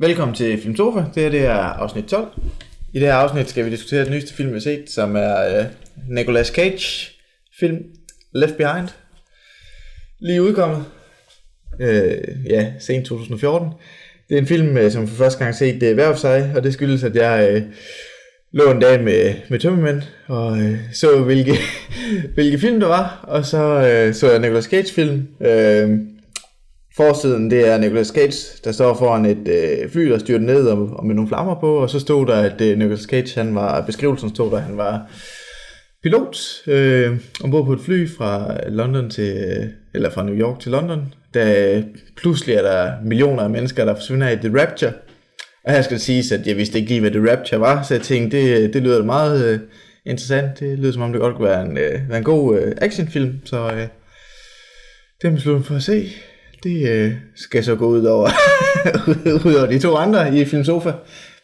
Velkommen til Film Sofa. Det her det er afsnit 12. I det her afsnit skal vi diskutere den nyeste film, vi har set, som er uh, Nicolas Cage film Left Behind. Lige udkommet. Uh, ja, sent 2014. Det er en film, uh, som for første gang har set uh, hver for sig, og det skyldes, at jeg uh, lå en dag med, med tømmermænd og uh, så, hvilke, hvilke film der var, og så uh, så jeg Nicolas Cage film. Uh, Forsiden, det er Nicolas Cage, der står foran et øh, fly, der styrte ned og, og med nogle flammer på, og så stod der, at øh, Nicolas Cage, han var, beskrivelsen stod der, han var pilot øh, ombord på et fly fra London til, øh, eller fra New York til London, da pludselig er der millioner af mennesker, der forsvinder i The Rapture. Og her skal det siges, at jeg vidste ikke lige, hvad The Rapture var, så jeg tænkte, det, øh, det lyder meget øh, interessant. Det lyder som om, det godt kunne være en, øh, være en god øh, actionfilm, så øh, den besluttede for at se det øh, skal så gå ud over, ud over de to andre i Film Sofa,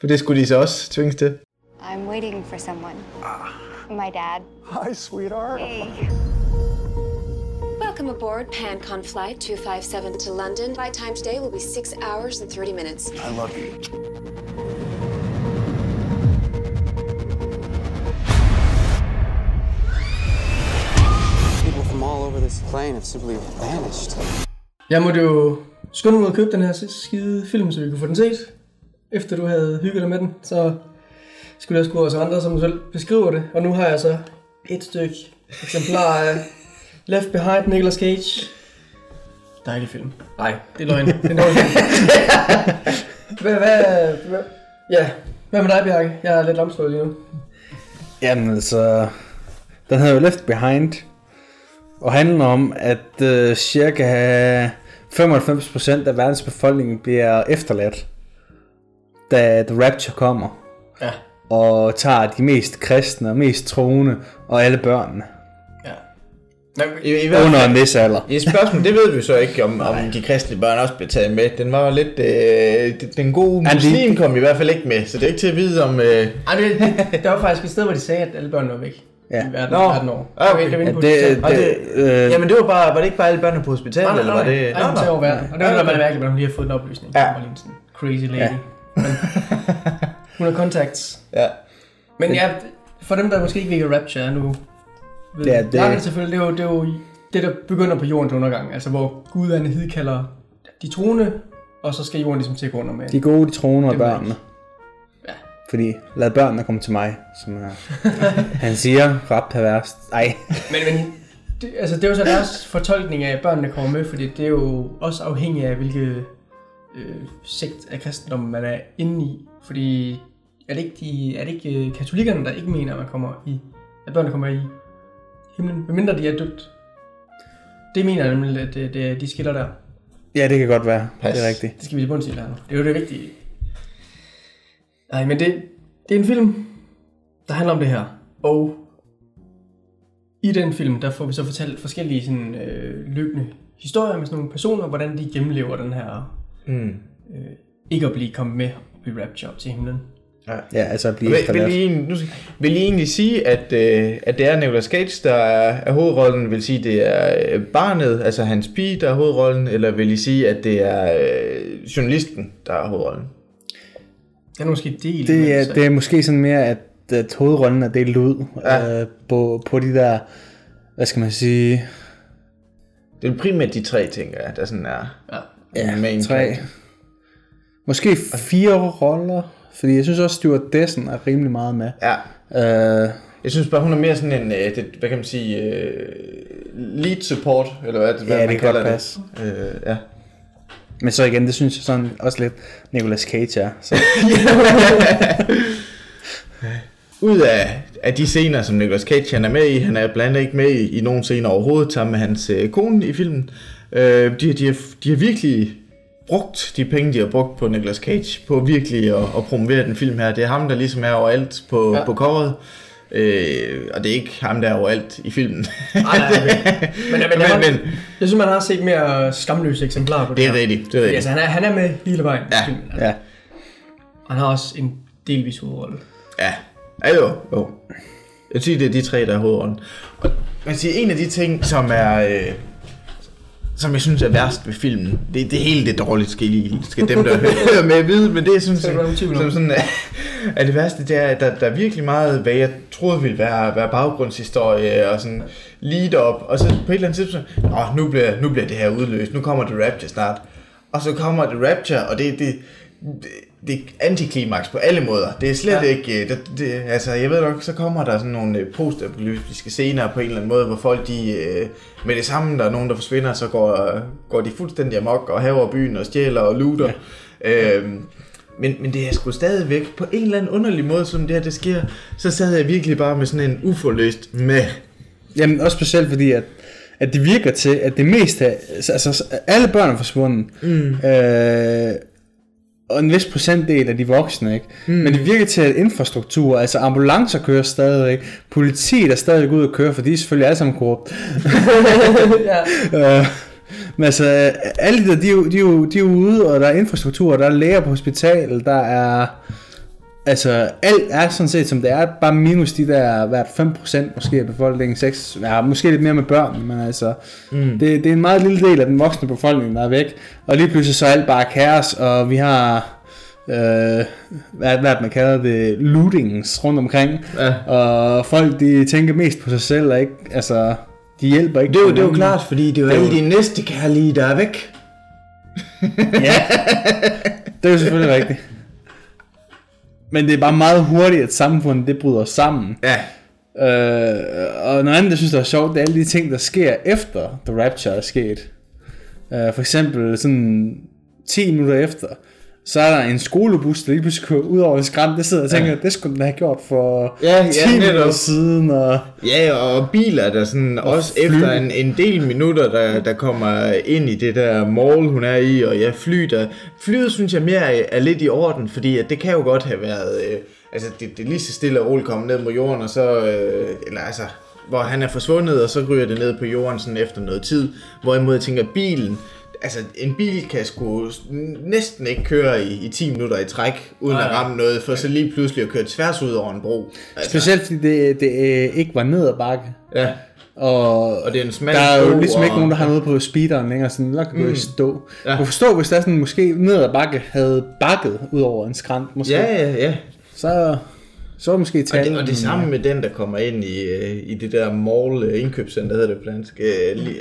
for det skulle de så også tvinges til. I'm waiting for someone. Ah. My dad. Hi, sweetheart. Hey. Welcome aboard PanCon Flight 257 to London. My time today will be 6 hours and 30 minutes. I love you. People from all over this plane have simply vanished. Jeg måtte jo skynde mig og købe den her skide film, så vi kunne få den set. Efter du havde hygget dig med den, så skulle jeg sgu også andre, som selv beskriver det. Og nu har jeg så et stykke eksemplar af Left Behind Nicolas Cage. Dejlig film. Nej, det er løgn. Det er film. hvad, hvad, hvad, ja, hvad med dig, Bjarke? Jeg er lidt lamslået lige nu. Jamen altså, den hedder jo Left Behind, og handler om, at øh, cirka 95% af verdens befolkning bliver efterladt, da The Rapture kommer, Ja. og tager de mest kristne og mest troende, og alle børnene, ja. I, i hvert under fald, en vis alder. i spørgsmål, det ved vi så ikke, om, om de kristne børn også blev taget med. Den var jo lidt, øh, den gode muslim kom i hvert fald ikke med, så det er ikke til at vide om... Øh, Ej, det, det, der var faktisk et sted, hvor de sagde, at alle børn var væk. Ja. I verden, Nå. verden over. Ah, okay. Det var inde Ja, det, hospitalet. Og det, det- øh, jamen det var bare, var det ikke bare alle børnene på hospitalet, Nej, eller nej, var nej. det... Ej, hun ser over verden. Og det var Okay. okay. mærkeligt, at hun lige har fået en oplysning. Ja. Hun var sådan crazy lady. Ja. Men, hun har contacts. Ja. Men ja, for dem, der måske ikke ved, hvad Rapture er nu, ved Ja, ja, det- det... det, selvfølgelig, det er, jo, det er jo det, der begynder på jordens undergang. Altså, hvor Gud han hidkalder de troende, og så skal jorden ligesom til at gå under med. de gode, de troende og Det var børnene. Fordi, lad børnene komme til mig, som er, han siger, ret perverst. Ej, Men, men det, altså, det er jo så deres fortolkning af, at børnene kommer med, fordi det er jo også afhængigt af, hvilke øh, sekt af kristendommen man er inde i. Fordi er det ikke, de, er det ikke øh, katolikkerne, der ikke mener, at, man kommer i, at børnene kommer i himlen, medmindre de er døbt? Det mener jeg nemlig, at det, det, de skiller der. ja, det kan godt være. Pas. Det er rigtigt. Det skal vi til bunds i. Det er jo det vigtige. Nej, men det, det er en film, der handler om det her. Og i den film, der får vi så fortalt forskellige sådan, øh, løbende historier med sådan nogle personer, hvordan de gennemlever den her Mm. øh, ikke at blive kommet med i Rapture til himlen. Ja, altså at blive Vil, vil. I, egentlig- nu, vil I egentlig sige, at, øh, at det er Nicolas Cage, der er, er hovedrollen? Vil I sige, det er øh, barnet, altså hans pige, der er hovedrollen? Eller vil I sige, at det er øh, journalisten, der er hovedrollen? Det er måske del. Det er, så- det er måske sådan mere, at, at hovedrollen er delt ud Ja. øh, på, på de der, hvad skal man sige, Det er primært de tre, tænker jeg, der sådan er Ja. ja, main tre, character. måske fire roller, fordi jeg synes også, Stuart Dessen er rimelig meget med. Ja, Øh, jeg synes bare, hun er mere sådan en, øh, det, hvad kan man sige, øh, lead support, eller hvad, hvad Ja, man det kan kalder godt passe. det. Øh, ja. Men så igen, det synes jeg sådan også lidt, Nicolas Cage er. Så, Ud af, af de scener, som Nicolas Cage han er med i, han er blandt andet ikke med i, i nogen scener overhovedet, sammen med hans øh, kone i filmen. Øh, de, de, har, de har virkelig brugt de penge, de har brugt på Nicolas Cage, på virkelig at, at promovere den film her. Det er ham, der ligesom er overalt på, ja. På coveret. Øh, og det er ikke ham, der er overalt i filmen. Nej, nej, men, men, men, men, jeg synes, man har set mere skamløse eksemplarer på det det er her. rigtigt, det er rigtigt. Altså, han er, han er med hele vejen. Ja. filmen. Altså, ja. Han har også en delvis hovedrolle. Ja, ja jo, jo. Jeg synes, det er de tre, der er hovedånden. Og man siger, en af de ting, som er, øh, som jeg synes er værst ved filmen, det, det hele det dårligt, skal, I, skal dem, der hører med vide, men det synes, Så er der som, sådan, er, er det værste, det er, at der, der er virkelig meget, hvad jeg troede ville være, være baggrundshistorie, og sådan lead up, og så på et eller andet tidspunkt, Åh, nu bliver, nu bliver det her udløst, nu kommer The Rapture snart, og så kommer The Rapture, og det, det, det, det er antiklimaks på alle måder. Det er slet ja. Ikke... øh, Det, det, altså, jeg ved nok, så kommer der sådan nogle øh, postapokalyptiske scener på en eller anden måde, hvor folk de... Øh, med det samme, der er nogen, der forsvinder, så går, går de fuldstændig amok og haver byen og stjæler og looter. Ja. Øhm, men, men det er sgu stadigvæk på en eller anden underlig måde, som det her det sker, så sad jeg virkelig bare med sådan en uforløst med. Jamen også specielt fordi, at, at det virker til, at det meste af, altså alle børn er forsvundet. Mm. Øh, og en vis procentdel af de voksne, ikke? Mm. Men det virker til, at infrastruktur, altså ambulancer kører stadigvæk, politiet er stadig ude at køre, for de er selvfølgelig alle sammen korrupt. ja. Øh, men altså, alle de der, de er, jo, de, er jo, de er jo ude, og der er infrastruktur, og der er læger på hospitalet, der er... Altså, alt er sådan set som det er, bare minus de der, hvert 5% måske af befolkningen, 6, ja, måske lidt mere med børn, men altså, mm. det, det er en meget lille del af den voksne befolkning, der er væk, og lige pludselig så er alt bare kaos, og vi har, øh, hvad, hvad man kalder det, lootings rundt omkring, Ja. og folk de tænker mest på sig selv, og ikke, altså, de hjælper ikke Det er jo, det er jo klart, fordi det er jo alle de næste kærlige, der er væk. Ja, det er jo selvfølgelig rigtigt. Men det er bare meget hurtigt, at samfundet det bryder sammen. Ja. Øh, og noget andet, jeg synes, der er sjovt, det er alle de ting, der sker efter The Rapture er sket. Øh, for eksempel sådan 10 minutter efter, så er der en skolebus, der lige pludselig kører ud over en skrænt. Det sidder jeg og tænker, ja. det skulle den have gjort for Ja, ja, 10 minutter netop. siden. Og, Ja, og biler, der sådan også fly. efter en, en del minutter, der, der kommer ind i det der mall, hun er i, og ja, fly, der, flyet synes jeg mere er, lidt i orden, fordi at det kan jo godt have været, øh, altså det, det lige så stille og roligt kommet ned mod jorden, og så, øh, eller altså, hvor han er forsvundet, og så ryger det ned på jorden sådan efter noget tid, hvorimod jeg tænker, bilen, altså en bil kan sgu næsten ikke køre i, i 10 minutter i træk, uden at ramme noget, for så lige pludselig at køre tværs ud over en bro. Altså, specielt fordi det, det øh, ikke var ned ad bakke. Ja. Og, Og det er en smal der er jo ligesom ikke og- nogen, der har noget på speederen længere, sådan der kan gå i stå. Ja. Kunne forstå, hvis der sådan måske ned ad bakke havde bakket ud over en skrant, måske, Ja, ja, ja. så, så var det måske Og tale. det, og det samme med den, der kommer ind i, øh, i det der mall øh, indkøbscenter, hedder det på dansk.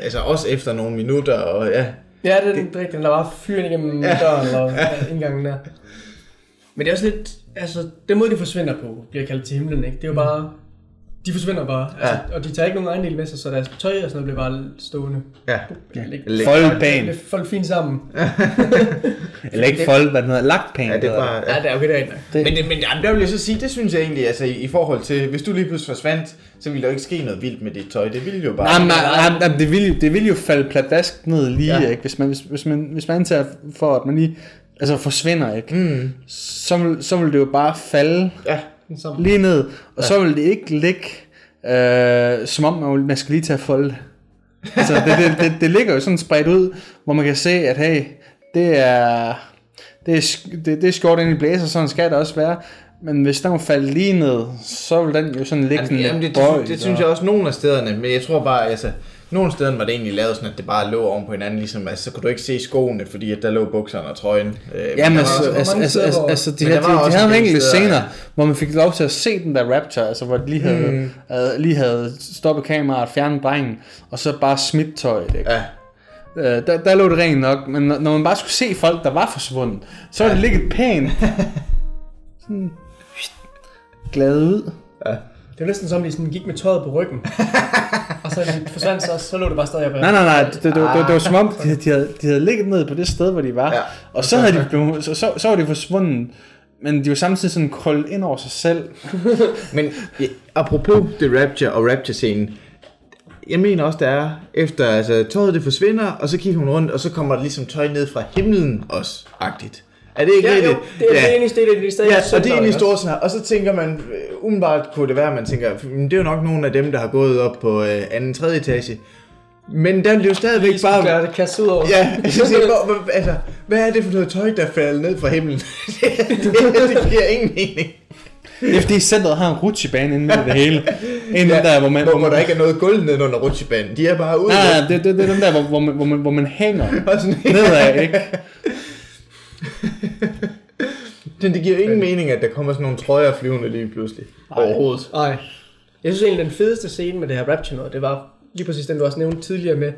Altså også efter nogle minutter, og ja. Ja, det er den rigtige. Der var fyren igennem ja. døren ja. indgangen der. Men det er også lidt, altså, den måde de forsvinder på, bliver kaldt til himlen, ikke? Det er jo bare, de forsvinder bare, altså, og de tager ikke nogen ejendel med sig, så deres tøj og sådan noget bliver bare stående. Ja. Foldbanen. Lidt folk fint sammen. Eller ikke fold, hvad den hedder, lagt pæn. Ja, det er bare... Ja, det er okay, det er. Men, det, men jamen, der vil jeg så sige, det synes jeg egentlig, altså i, forhold til, hvis du lige pludselig forsvandt, så ville der jo ikke ske noget vildt med dit tøj. Det ville jo bare... Nej, nej, nej, nej, det vil, jo- det vil jo falde pladask ned lige, Ja. ja. ikke? Hvis man, hvis, hvis, man, hvis man antager for, at man lige altså forsvinder, ikke? Mm. Så, vil, så vil det jo bare falde Ja. Sammen. lige ned, og så vil det ikke ligge, øh, som om man, man skal lige tage fold. Altså, det, det, det, det ligger jo sådan spredt ud, hvor man kan se, at hey, det er, det er, det, det er skjort ind i blæser, sådan skal det også være. Men hvis den må falde lige ned, så vil den jo sådan ligge sådan Jamen, det, det, bøjet, det, det synes og- jeg også nogle af stederne, men jeg tror bare, altså, nogle steder var det egentlig lavet sådan, at det bare lå oven på hinanden, ligesom, altså, så kunne du ikke se skoene, fordi at der lå bukserne og trøjen. Øh, men Jamen der altså, altså, altså, steder, altså, altså de, Men havde, der de, var de også havde en enkelte scener, ja. hvor man fik lov til at se den der Raptor, altså hvor de lige havde, mm. havde, lige havde stoppet kameraet, fjernet drengen, og så bare smidt tøjet, ikke? Ja. Øh, der, der lå det rent nok, men når, når man bare skulle se folk, der var forsvundet, så var det ligget pænt. Sådan, glad ud. Det var næsten som, de sådan gik med tøjet på ryggen. og så forsvandt, så, så lå det bare stadig op. Nej, nej, nej, det, det, det, var, det, var, det var som om, de, de, havde, de havde ligget ned på det sted, hvor de var, Ja. og så, havde de blevet, så, så, så var de forsvundet, men de var samtidig sådan koldt ind over sig selv. Men ja, apropos The Rapture og Rapture-scenen, jeg mener også, der er, efter altså, tøjet det forsvinder, og så kigger hun rundt, og så kommer der ligesom tøj ned fra himlen også, agtigt. Er det ikke Ja, rigtigt? jo, det er ja. det eneste, det er det stadig Ja, og det er egentlig stort sådan her. Og så tænker man, øh, umiddelbart kunne det være, at man tænker, "Hmm, det er jo nok nogle af dem, der har gået op på øh, anden, tredje etage. Men der vil jo stadigvæk skal bare... klare det kastet ud over. Ja, siger, hvor, altså, hvad er det for noget tøj, der falder ned fra himlen? det, det, det giver ingen mening. Det er fordi centret har en rutsjebane inde i det hele. En ja, der, hvor man... Hvor, hvor der ikke er noget gulv nede under rutsjebanen. De er bare ude. Nej, nej, det, det, det er den der, hvor, hvor, man, hvor, man, hvor man hænger nedad, ikke? Men det giver ingen mening, at der kommer sådan nogle trøjer flyvende lige pludselig. Overhovedet. Nej. Jeg synes egentlig, den fedeste scene med det her Rapture noget, det var lige præcis den, du også nævnte tidligere med,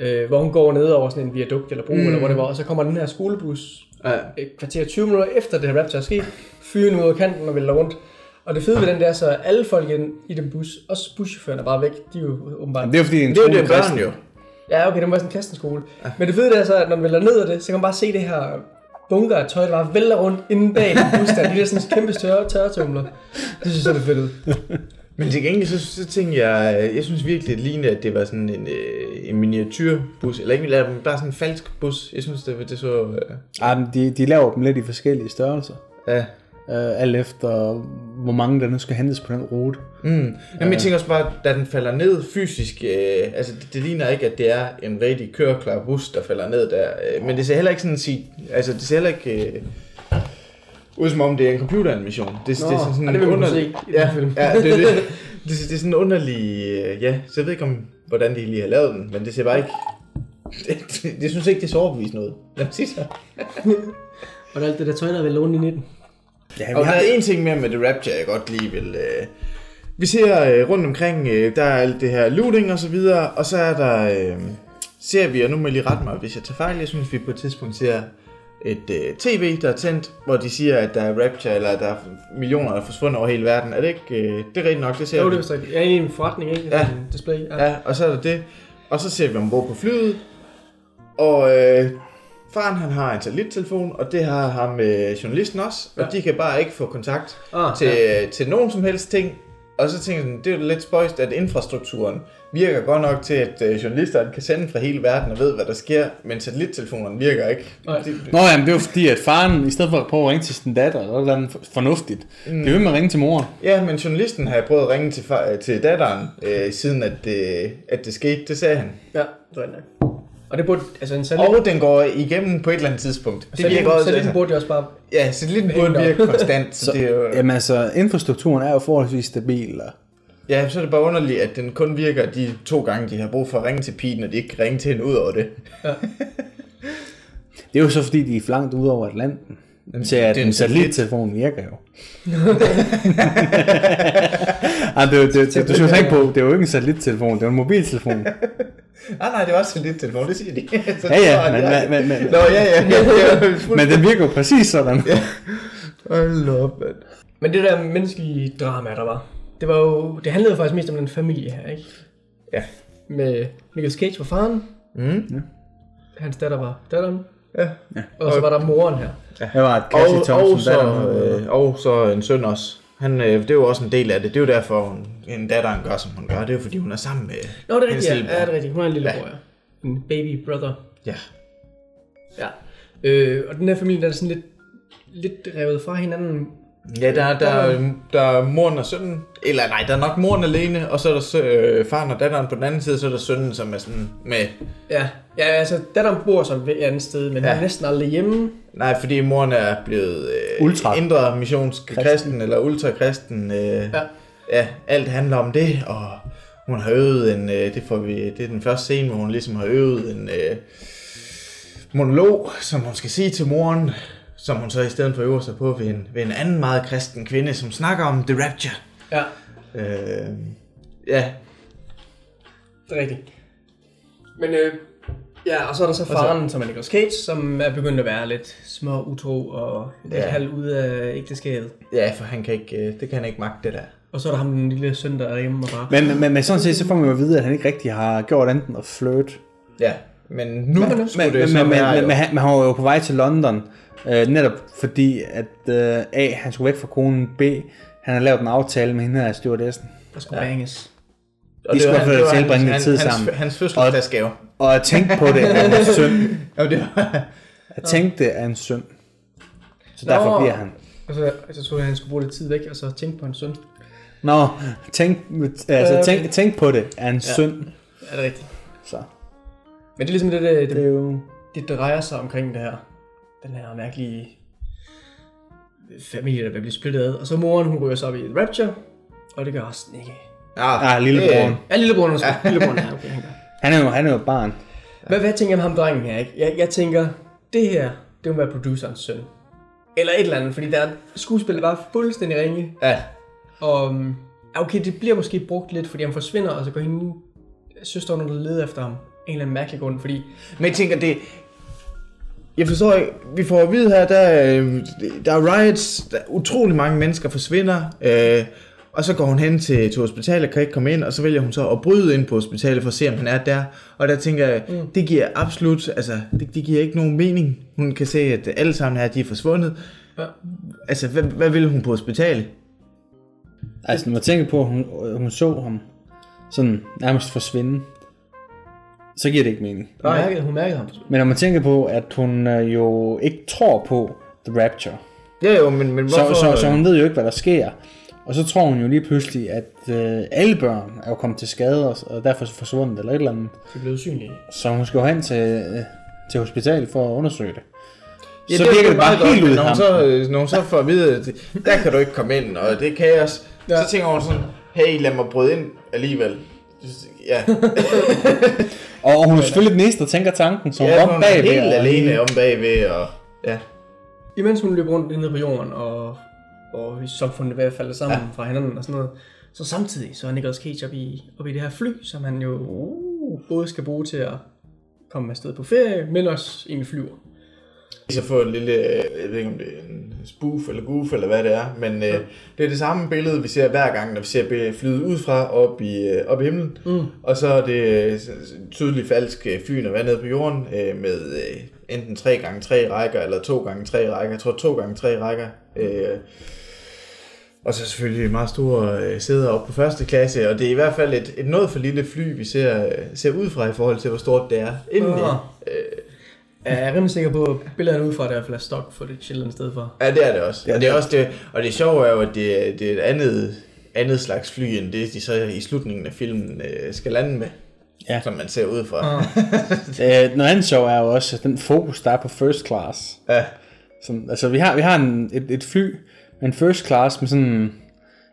øh, hvor hun går ned over sådan en viadukt eller bro, mm. eller hvor det var, og så kommer den her skolebus Ja. et kvarter 20 minutter efter det her Rapture er sket, fyren ud af kanten og vælter rundt. Og det fede ved den der, så alle folk i den, i den bus, også buschaufføren er bare væk, de er jo åbenbart... Jamen, det er fordi, det en Det er jo det børn jo. Ja, okay, det var sådan en kristenskole. Ja. Men det fede det er så, at når man vælter ned af det, så kan man bare se det her bunker af tøj, der bare vælter rundt inde bag den. De der sådan kæmpe tørre, tørretumler. Det synes jeg er fedt ud. Men til gengæld, så, så tænkte jeg, jeg synes virkelig, det lignede, at det var sådan en, øh, en miniatyrbus, eller ikke eller bare sådan en falsk bus. Jeg synes, det, det så... Øh, Ej, men de, de laver dem lidt i forskellige størrelser. ja. Uh, alt efter, hvor mange der nu skal hentes på den rute. Mm. Jamen, jeg tænker også bare, da den falder ned fysisk, øh, altså det, det ligner ikke, at det er en rigtig køreklar bus, der falder ned der. Øh, men det ser heller ikke sådan sig, altså det ser heller ikke øh, ud som om det er en computeranimation. Det, Nå, det er sådan, sådan det vil man under- se i den ja, film. ja, det, er det, det, det, er sådan en underlig, øh, ja, så jeg ved ikke om, hvordan de lige har lavet den, men det ser bare ikke, det, det, jeg synes ikke, det er så overbevist noget. Lad mig sige så. Og alt det der tøj, der vil låne i 19. Ja, Og der er en ting mere med The Rapture, jeg godt lige vil... Øh, vi ser øh, rundt omkring, øh, der er alt det her looting og så videre, og så er der... Øh, ser vi, og nu må jeg lige rette mig, hvis jeg tager fejl, jeg synes, vi på et tidspunkt ser et øh, tv, der er tændt, hvor de siger, at der er Rapture, eller at der er millioner, der er forsvundet over hele verden. Er det ikke... Øh, det er rigtigt nok, det ser Jo, vi. det er rigtigt. Er i en forretning, ikke? Ja. En display. Ja. Ja, og så er der det. Og så ser vi ombord på flyet. Og øh, faren han har en satellittelefon, og det har ham øh, journalisten også. Og Ja. de kan bare ikke få kontakt Ah, til, til nogen som helst ting. Og så tænker jeg, sådan, det er jo lidt spøjst, at infrastrukturen virker godt nok til, at øh, journalisterne kan sende fra hele verden og ved, hvad der sker, men satellittelefonerne virker ikke. Nej. Det, Nå jamen, det er jo fordi, at faren, i stedet for at prøve at ringe til sin datter, eller noget andet fornuftigt, mm. det er jo med at ringe til mor. ja, men journalisten har prøvet at ringe til, far, til datteren, øh, siden at det, at det skete. Det sagde han. Ja, det er nok. Og det burde, altså en satellit, Og den går igennem på et eller andet tidspunkt. Det virker satellitten, også, satellitten altså, burde jo også bare... Ja, satellitten burde virke konstant, så, Så, det er jo, Jamen altså, infrastrukturen er jo forholdsvis stabil. Og, ja, så er det bare underligt, at den kun virker de to gange, de har brug for at ringe til pigen, og de ikke kan ringe til hende ud over det. det er jo så fordi, de er for langt ude over Atlanten. Til at det er en satellittelefon virker jo. Ej, det, er jo- det, det, det, du skal tænke på, det er jo ikke en satellittelefon, det er en mobiltelefon. Ah, nej, det var satellittelefon, det siger de. Så Ja, det ja, men, men, men, men, Nå, ja, ja, ja, ja. men den virker jo præcis sådan. Hold op, mand. Men det der menneskelige drama, der var, det var jo, det handlede faktisk mest om den familie her, ikke? Ja. Med Nicolas Cage var faren, Mm. hans datter var datteren, Ja. og så var der moren her. Det var et Og, Cassie og, Thompson, så, datter. øh, og så en søn også. Han, øh, det er jo også en del af det. Det er jo derfor, hun, en datteren gør, som hun gør. Det er jo fordi, hun er sammen med Nå, det er rigtigt, ja. lillebror. ja, det er rigtigt. Hun er en lille Ja. bror, ja. En baby brother. Ja. Ja. Øh, og den her familie, der er sådan lidt, lidt revet fra hinanden. Ja, der, der, der er moren og sønnen. Eller nej, der er nok moren alene, og så er der sø, øh, faren og datteren på den anden side, så er der sønnen, som er sådan med... Ja, ja altså datteren bor så et andet sted, men ja. Er næsten aldrig hjemme. Nej, fordi moren er blevet øh, Ultra. indre missionsk kristen. kristen, eller ultrakristen. Øh, Ja. ja, alt handler om det, og hun har øvet en, øh, det får vi, det er den første scene, hvor hun ligesom har øvet en øh, monolog, som hun skal sige til moren, som hun så i stedet for øver sig på ved en, ved en anden meget kristen kvinde, som snakker om The Rapture. Ja, Øh, ja, det er rigtigt. Men øh, ja, og så er der så faren, som er Nicolas Cage, som er begyndt at være lidt små utro og lidt ja. Halv ude af ægteskabet. ja, for han kan ikke, øh, det kan han ikke magte det der. Og så er der ham den lille søn, der er hjemme og bare... Men, men, men sådan set, så får man jo at vide, at han ikke rigtig har gjort andet end at flirt. Ja, men nu Men- men- skulle Men, det men, men, men, jo. men, han, men han var jo på vej til London, øh, netop fordi, at øh, A, han skulle væk fra konen, B, han har lavet en aftale med hende her stewardessen. Der skulle ja. ringes. Og de skulle have tilbringe hans- lidt tid hans- sammen. Hans fødselsdagsgave. Og at tænke på det er en synd. Ja, det var, At tænke det er en synd. Så derfor Nå. bliver han. Og så, så troede jeg, at han skulle bruge lidt tid væk, og så tænke på en søn. Nå, tænk, altså, okay. tænk, tænk på det er en ja. synd. Er det rigtigt? Så Men det er ligesom det, det, det det, er jo... det drejer sig omkring det her. Den her mærkelige familie, der vil blive splittet ad. Og så moren, hun ryger så op i et rapture, og det gør også ikke. Ja, Ah, lillebroren. Ja, lillebroren også. Ja. Lillebroren, ja, okay. han gør. Han er jo, han er jo et barn. Hvad, hvad tænker jeg om ham drengen her, ikke? Jeg, jeg tænker, det her, det må være producerens søn. Eller et eller andet, fordi der skuespillet var fuldstændig ringe. Ja. Og um, ja, okay, det bliver måske brugt lidt, fordi han forsvinder, og så går hende søsteren, der leder efter ham. En eller anden mærkelig grund, fordi... Men jeg tænker, det... Jeg forstår ikke, vi får at vide her, der, er, øh, der er riots, der er utrolig mange mennesker forsvinder, øh, og så går hun hen til, til hospitalet, kan ikke komme ind, og så vælger hun så at bryde ind på hospitalet for at se, om han er der. Og der tænker jeg, mm. det giver absolut, altså, det, det giver ikke nogen mening. Hun kan se, at alle sammen her, de er forsvundet. Ja. Altså, hvad, hvad vil hun på hospitalet? Altså, når man tænker på, at hun, hun så ham sådan nærmest forsvinde, så giver det ikke mening. Hun mærkede, hun mærkede ham. Men når man tænker på, at hun øh, jo ikke tror på The Rapture, Ja jo, men, men så, hvorfor... så, så hun ved jo ikke, hvad der sker. Og så tror hun jo lige pludselig, at øh, alle børn er jo kommet til skade, og, og derfor forsvundet eller et eller andet. Det blev usynligt. Så hun skal jo hen til, øh, til hospitalet for at undersøge det. Ja, så det er virker det bare meget helt godt, ud når hun så, øh, når hun så får at vide, at der kan du ikke komme ind, og det er kaos, ja. så tænker hun sådan, hey, lad mig bryde ind alligevel. Ja, Og, hun er selvfølgelig den eneste, der tænker tanken, så hun ja hun om er bagved. helt og alene om bagved, og ja. Imens hun løber rundt nede på jorden, og, og samfundet er ved at falde sammen ja. fra hinanden og sådan noget, så samtidig så er Nicolas Cage op i, op i det her fly, som han jo uh, både skal bruge til at komme afsted på ferie, men også egentlig flyver. Så få en lille, øh, jeg ved ikke om det er en spoof eller goof eller hvad det er, men øh, det er det samme billede, vi ser hver gang, når vi ser flyet ud fra op i, øh, op i himlen. Mm. Og så er det øh, tydeligt falsk øh, og vand nede på jorden øh, med øh, enten 3 gange 3 rækker eller 2 gange 3 rækker. Jeg tror 2 gange 3 rækker. Øh, og så selvfølgelig meget store øh, sæder op på første klasse, og det er i hvert fald et, et noget for lille fly, vi ser, øh, ser ud fra i forhold til, hvor stort det er indeni. Jeg er rimelig sikker på, at billederne udefra det er i hvert fald er stock footage et eller andet sted for. Ja, det er det også. Og det er også det, og det sjove er jo, at det, er- det er et andet, andet slags fly, end det, de så i slutningen af filmen øh, skal lande med. Ja. Som man ser ud fra. Øh, noget andet sjov er jo også den fokus, der er på first class. Ja. Som, altså, vi har, vi har en, et, et fly med en first class med sådan...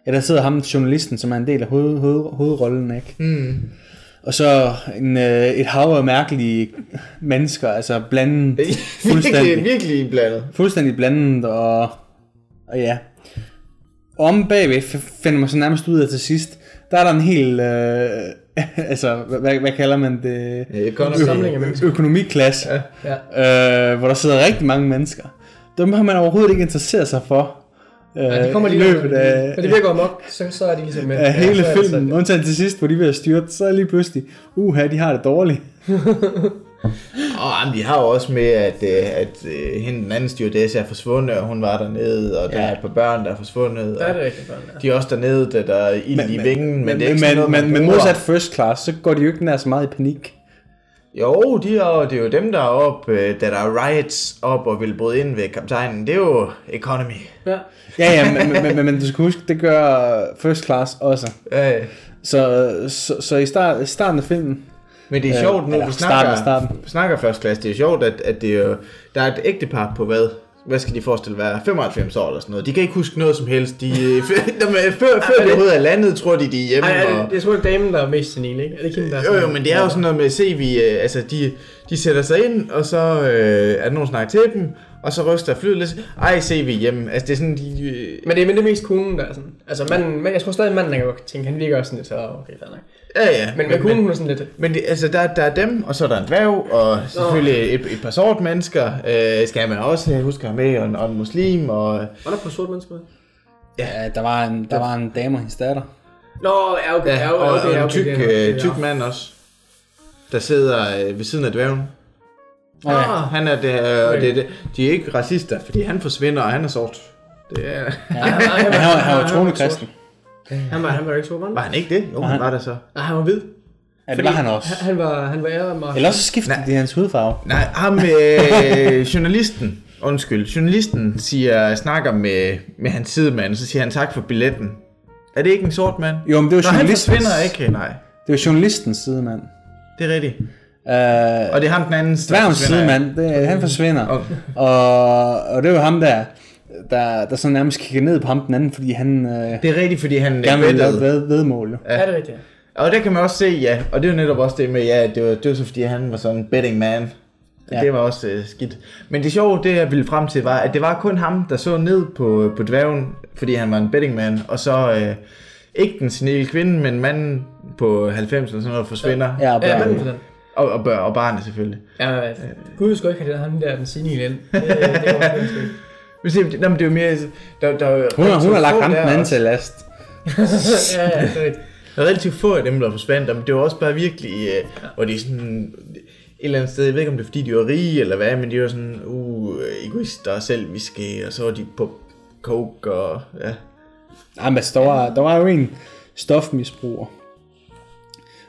Ja, der sidder ham, journalisten, som er en del af hoved, hoved, hovedrollen, ikke? Mm. Og så en, øh, et hav af mærkelige mennesker, altså blandet virkelig, fuldstændig, virkelig blandet. fuldstændig blandet, og, og ja. Og om bagved finder man så nærmest ud af til sidst, der er der en hel, øh, altså, hvad, hvad, kalder man det? Af mennesker. Økonomiklasse. Ja. øh, hvor der sidder rigtig mange mennesker. Dem har man overhovedet ikke interesseret sig for. Ja, de kommer lige løbet af, Men det virker amok, så, så er de ligesom med. af hele så er det filmen. sådan- Undtagen til sidst, hvor de er ved at styrte, så er lige pludselig, uha, de har det dårligt. Og jamen, de har jo også med, at, øh, at øh, hende den anden stewardess er forsvundet, og hun var dernede, og der Ja. er et par børn, der er forsvundet. Der er det rigtigt, børn. Ja. De er også dernede, der, der er ild i vingen, men, det er ikke sådan men, noget, man men, men modsat first class, så går de jo ikke nær så meget i panik. Jo, de er, det er jo dem, der er op, øh, da der er riots op og vil bryde ind ved kaptajnen. Det er jo economy. ja. Ja, ja, men, men, men, men du skal huske, det gør first class også. Ja, Så, så, så i start, starten af filmen, Men det er Øh, sjovt nu, eller vi starten snakker, starten. vi snakker første klasse. Det er sjovt, at, at det er, der er et ægtepar på hvad? Hvad skal de forestille være? 95 år eller sådan noget. De kan ikke huske noget som helst. De, øh, før, før, før Ej, de overhovedet er landet, tror de, de er hjemme. Ej, er og, det, jeg tror, er damen, der er mest senil, ikke? Er det ikke hende, der er jo, jo, men det er jo sådan noget med, se vi, øh, altså de, de sætter sig ind, og så øh, er der nogen, snakker til dem, og så ryster flyet lidt. Ej, se vi er hjemme. Altså det er sådan, de, øh, Men det, er- men det er mest konen, der er sådan... Altså, manden, men jeg tror stadig, manden, der kan godt tænke, han virker også sådan lidt så, okay, fair nok. ja, ja. Men, men konen, hun er sådan lidt... Men det, altså, der, der er dem, og så er der en dværg, og selvfølgelig et, et par sort mennesker, øh, skal man også huske med, og en, og en muslim, og... Var der på sort mennesker? ja, der var en, der var en dame og hendes datter. Nå, ja, okay, Ja, ja, og, okay, og ja, en okay, tyk, det er- øh, tyk mand også, der sidder øh, ved siden af dværgen. Oh, ja. Ah, Han er det, øh, det, det, de er ikke racister, fordi han forsvinder, og han er sort. Det er, Ja. Han, han, var, han var troende kristen. Han var, han var ikke sort, var han? var han ikke det? Jo, han var det så. Nej, han var hvid. Ja, det var han også. Han, var, han var ære meget... Eller også skiftede de hans hudfarve. Nej, ham øh, journalisten, undskyld, journalisten siger, snakker med, med hans sidemand, så siger han tak for billetten. Er det ikke en sort mand? Jo, men det var Nå, han journalistens, forsvinder ikke, nej. Det var journalistens sidemand. Det er rigtigt. Uh, Og det er ham den anden, Dværgens sidemand, det, han forsvinder. Okay. Og, og det var ham der. der, der så nærmest kigger ned på ham den anden, fordi han øh, Det er rigtigt, fordi han gerne vil lave ved, vedmål. Jo. Ja, det er rigtigt. Og der kan man også se, ja, og det er jo netop også det med, ja, det var, det var så fordi han var sådan en betting man. Ja. Ja. Det var også øh, skidt. Men det sjove, det jeg ville frem til, var, at det var kun ham, der så ned på, på dværgen, fordi han var en betting man, og så øh, ikke den senile kvinde, men manden på 90 eller sådan noget forsvinder. Ja, Ja, børn. men for den. Og, og, bør, og barnet selvfølgelig. Ja, øh, Gud skal ikke have det, ham der, den senile ind. Det, det var. Men se, nå, men det er jo mere... Der, der, er jo Hun har, hun har lagt ham der den anden til last. ja, ja, det er rigtigt. Der er relativt få af dem, der forsvandt, men det var også bare virkelig, øh, hvor de sådan, et eller andet sted, jeg ved ikke om det er fordi, de var rige eller hvad, men de var sådan, uh, egoister og selv whisky, og så var de på coke og, ja. Nej, men altså, der var, der var jo en stofmisbruger.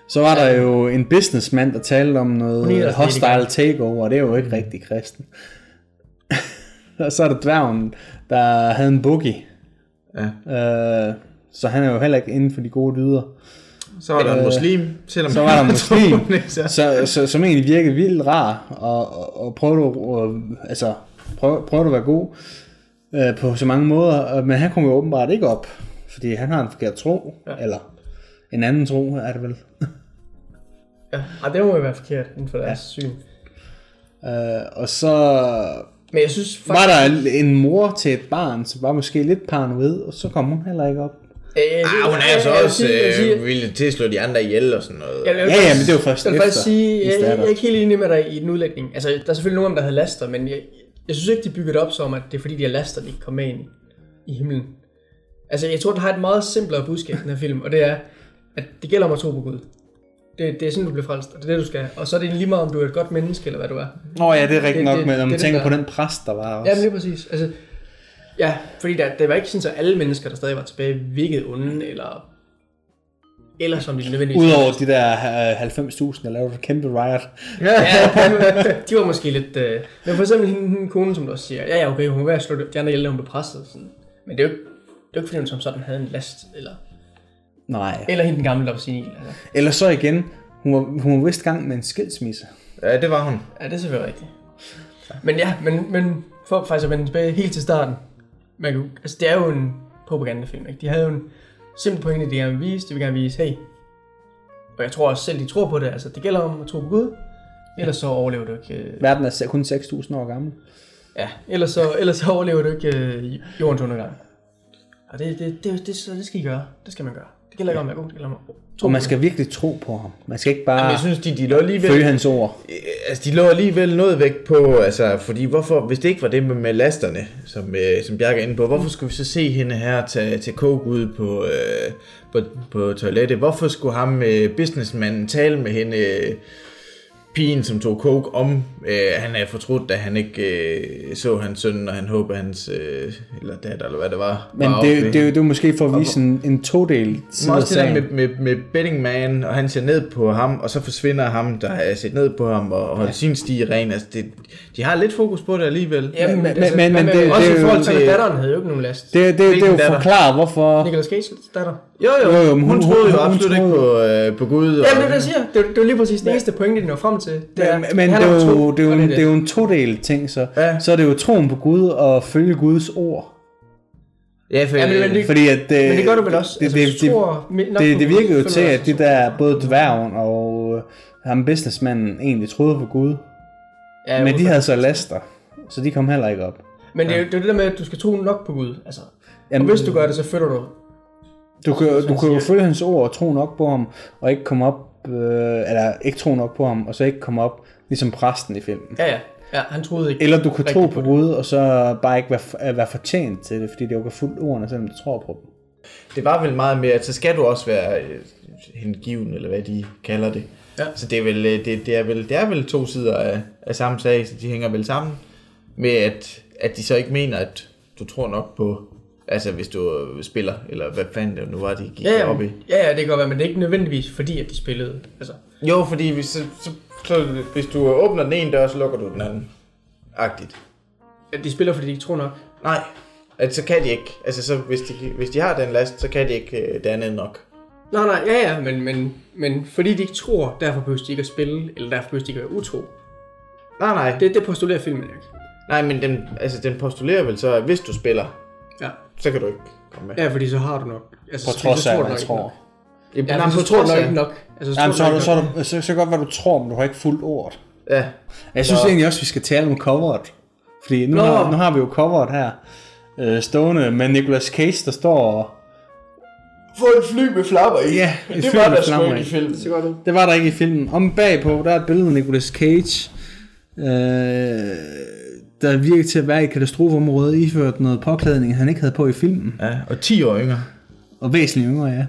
Så var der jo en businessman, der talte om noget hostile takeover, og det er jo ikke rigtig kristen. og så er der dværgen, der havde en boogie. ja. Øh, så han er jo heller ikke inden for de gode dyder. Så var der en muslim, selvom Så var der en muslim, så. så, så, som egentlig virkede vildt rar, og, og, og prøvede, at, altså, prøv, prøvede at være god øh, på så mange måder, og- men han kom jo åbenbart ikke op, fordi han har en forkert tro, ja. eller en anden tro er det vel. Ja, Ej, det må jo være forkert inden for deres ja. syn. Øh, og så Men jeg synes var faktisk... der en mor til et barn, som var måske lidt paranoid, og så kom hun heller ikke op. Øh, Ah, hun er jo så også øh, villig til at slå de andre ihjel og sådan noget. Ja, faktisk- ja, men det var først Jeg vil faktisk sige, jeg, jeg, jeg er ikke helt enig med dig i den udlægning. Altså, der er selvfølgelig nogen, der havde laster, men jeg, jeg synes ikke, de bygger det op som, at det er fordi, de har laster, de ikke kommer ind i, i himlen. Altså, jeg tror, den har et meget simplere budskab, den her film, og det er, at det gælder om at tro på Gud. Det, det er sådan, du bliver frelst, og det er det, du skal. Og så er det lige meget, om du er et godt menneske, eller hvad du er. Nå ja, det er rigtigt nok, det- men når det man er tænker det, på den præst, der var også. Ja, er præcis. Altså, ja, fordi der, det var ikke sådan, at alle mennesker, der stadig var tilbage, virkede onde, eller, eller som de nødvendigvis... Udover de der øh, 90.000, der lavede et kæmpe riot. Ja, de var måske lidt... Øh... Men for eksempel hende, hende kone, som du også siger, ja, ja, okay, hun var ved at slå de andre ihjel, da hun blev presset. Sådan. Men det er jo ikke, det er jo ikke fordi, hun som sådan havde en last, eller, Nej. eller hende den gamle, senil. Altså. Eller så igen, hun var, hun var vist gang med en skilsmisse. Ja, det var hun. Ja, det er selvfølgelig rigtigt. Men ja, men, men for faktisk at vende tilbage helt til starten, man kunne, altså det er jo en propagandafilm, ikke? De havde jo en simpel pointe, de gerne vil vise, de vil gerne vise, hey, og jeg tror også selv, de tror på det, altså det gælder om at tro på Gud, ellers så overlever du ikke, øh, Verden er kun 6.000 år gammel. ja, ellers så, ellers så overlever du ikke øh, jordens undergang. Og det, det, det, det, så det skal I gøre, det skal man gøre. Det gælder ikke om at være god, det gælder om at tro Og man skal virkelig tro på ham. Man skal ikke bare Men jeg synes, de, de lå alligevel... følge hans ord. Altså, de lå alligevel noget væk på, altså, fordi hvorfor, hvis det ikke var det med, med lasterne, som, øh, som Bjarke er inde på, hvorfor skulle vi så se hende her tage, til coke ud på, øh, på, på toilettet? Hvorfor skulle ham, øh, businessmanden, tale med hende, øh, pigen, som tog coke om, øh, han er fortrudt, da han ikke øh, så hans søn, og han håber hans, øh, eller datter, eller hvad det var. Men var det, det, er jo- det er jo måske for at vise en, en todel side af det sagen. med, med, med betting man, og han ser ned på ham, og så forsvinder ham, der har set ned på ham, og holder ja. sin stige ren. Altså, det, de har lidt fokus på det alligevel. Ja, men, Men- men, altså, men- men, men det- også det er i forhold til, at det- datteren havde jo ikke nogen last. Det, det, det, det er jo forklaret, hvorfor... Nicolas Cage's datter. Jo, jo, Jo, jo, hun, hun- troede jo absolut ikke på, øh, på Gud. Og, Ja, men det er det, jeg siger. Det er, det er jo lige præcis den eneste pointe, de når frem til. Det er, Men, men det, er jo, det, er jo, en- det er jo en todel ting, så. Ja. Så er det jo troen på Gud og følge Guds ord. ja, for, Ja, men- men det- Fordi at det, Men det gør du vel også. Det, Altså, det, det, tror det, det Gud, virker jo til, at også de der, både dværgen og øh, ham businessmanden egentlig troede på Gud. Ja, Men de havde så laster, så de kom heller ikke op. Men det er, jo- det er jo det der med, at du skal tro nok på Gud. Altså, Jamen, og hvis du gør det, så følger du. Du kan, Som du kan jo følge hans ord og tro nok på ham, og ikke komme op, øh, eller ikke tro nok på ham, og så ikke komme op, ligesom præsten i filmen. Ja, ja. Ja, han troede ikke. Eller du kan tro på det. Gud, og så bare ikke være, være fortjent til det, fordi det jo kan fuldt ordene, selvom du tror på dem. det var vel meget mere, at så skal du også være øh, hengiven, eller hvad de kalder det. Ja. Så det er vel, øh, det, det, er vel, det er vel to sider af, af samme sag, så de hænger vel sammen. Med at, at de så ikke mener, at du tror nok på, altså hvis du spiller, eller hvad fanden det nu var, de gik Ja, ja, op i. ja, ja, det kan godt være, men det er ikke nødvendigvis fordi, at de spillede. Altså, Jo, fordi hvis, så, så, så, hvis du åbner den ene dør, så lukker du den anden. Agtigt. at de spiller, fordi de ikke tror nok. Nej, at så kan de ikke. Altså, så hvis de, hvis de har den last, så kan de ikke øh, det andet nok. Nej, nej, ja, ja, men, men, men fordi de ikke tror, derfor behøver de ikke at spille, eller derfor behøver de ikke at være utro. Nej, nej. Det, det postulerer filmen ikke. Nej, men den, altså, den postulerer vel så, at hvis du spiller, Ja. så kan du ikke komme med. Ja, fordi så har du nok... Altså, På så- trods af, tror hvad jeg tror. Ja, men så tror du ikke nok. Altså, så Jamen, så, tror er du så, du, så, så godt, hvad du tror, men du har ikke fuldt ord. Ja. Jeg synes Nå. egentlig også, vi skal tale om coveret. Fordi nu, Nå. har, nu har vi jo coveret her. Øh, stående med Nicolas Cage, der står og... Få et fly med flapper i. Ja, et det fly var med der ikke i. i filmen. Så godt ud. Det var der ikke i filmen. Om bagpå, der er et billede af Nicolas Cage, øh, der virker til at være i katastrofeområdet, iført noget påklædning, han ikke havde på i filmen. Ja, og 10 år yngre. Og væsentligt yngre, ja.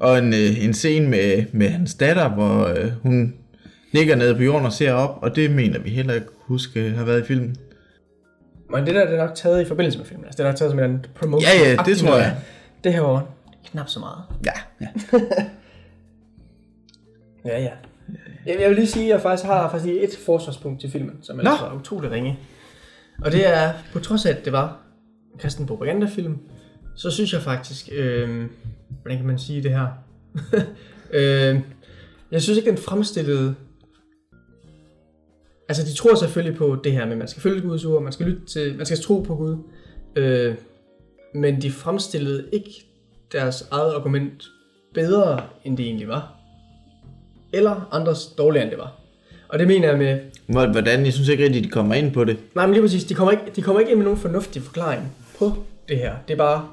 Og en, øh, en scene med, med hans datter, hvor øh, hun ligger nede på jorden og ser op, og det mener vi heller ikke huske øh, har været i filmen. Men det der det er nok taget i forbindelse med filmen. Altså, det er nok taget som en promotion. Ja, ja, det tror jeg. Det her var knap så meget. Ja. Ja, ja. Jeg, jeg vil lige sige, at jeg faktisk har faktisk lige et forsvarspunkt til filmen, som var utroligt ringe. Og det er, på trods af, at det var en kristen propagandafilm, så synes jeg faktisk, øh, hvordan kan man sige det her? øh, jeg synes ikke, den fremstillede... Altså, de tror selvfølgelig på det her med, at man skal følge Guds ord, man skal lytte til, man skal tro på Gud. Øh, men de fremstillede ikke deres eget argument bedre, end det egentlig var. Eller andres dårligere, end det var. Og det mener jeg med... Hvor- Hvordan? Jeg synes ikke rigtig, de kommer ind på det. Nej, men lige præcis, de kommer ikke, de kommer ikke ind med nogen fornuftig forklaring på det her. Det er bare...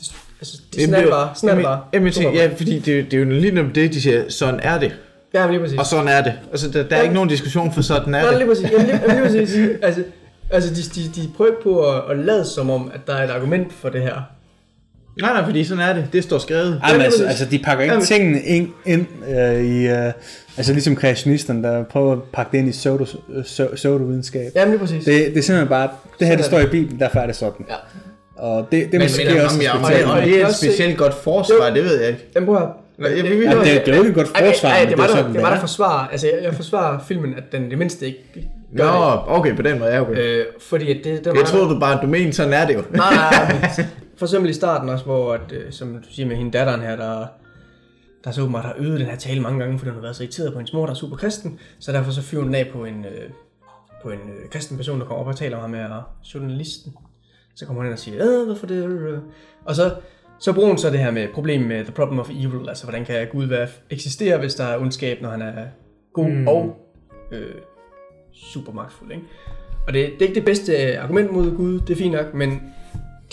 Det, altså, det, sådan er det bare. Sådan er det bare. Jamen, tænker, ja, fordi det, det er jo lige netop det, de siger, sådan er det. Ja, lige præcis. Og sådan er det. Altså, der, der er ikke nogen diskussion for sådan er Nej, det. lige præcis. Jamen, lige, jamen, lige præcis. Altså, altså de, de, de prøver på at, at lade som om, at der er et argument for det her. Nej, nej, fordi sådan er det. Det står skrevet. Ej, men altså, altså, de pakker ikke Jamen- tingene ind, ind øh, i... Øh, altså ligesom kreationisterne, der prøver at pakke det ind i pseudo, pseudo- pseudovidenskab. Jamen, lige præcis. Det, det er simpelthen bare, det her det står i Bibelen, derfor er det sådan. Ja. Og det, det er Men, måske men, også det, om Og det er et specielt godt forsvar, Jo. det ved jeg ikke. Jamen, prøv at. Nej, jeg- vi- vi- det, det er jo ikke et godt ej, forsvar, ej, men det var er der, sådan, det var der er. forsvar. Altså, jeg, jeg forsvarer filmen, at den det mindste ikke Nå, gør det. okay, på den måde, ja, okay. Øh, fordi det, det var Jeg troede du bare, at du mente, sådan er det jo. Nej, nej, nej. For eksempel i starten også, hvor, at, øh, som du siger med hende datteren her, der, der så åbenbart har øvet den her tale mange gange, fordi hun har været så irriteret på hendes mor, der er super kristen, så derfor så fyrer hun den af på en, øh, på en øh, kristen person, der kommer op og taler med ham med journalisten. Så kommer hun ind og siger, øh, hvorfor det? øh?" Og så, så bruger hun så det her med problemet med the problem of evil, altså hvordan kan Gud være, eksistere, hvis der er ondskab, når han er god mm. og øh, super magtfuld, ikke? Og det, det er ikke det bedste øh, argument mod Gud, det er fint nok, men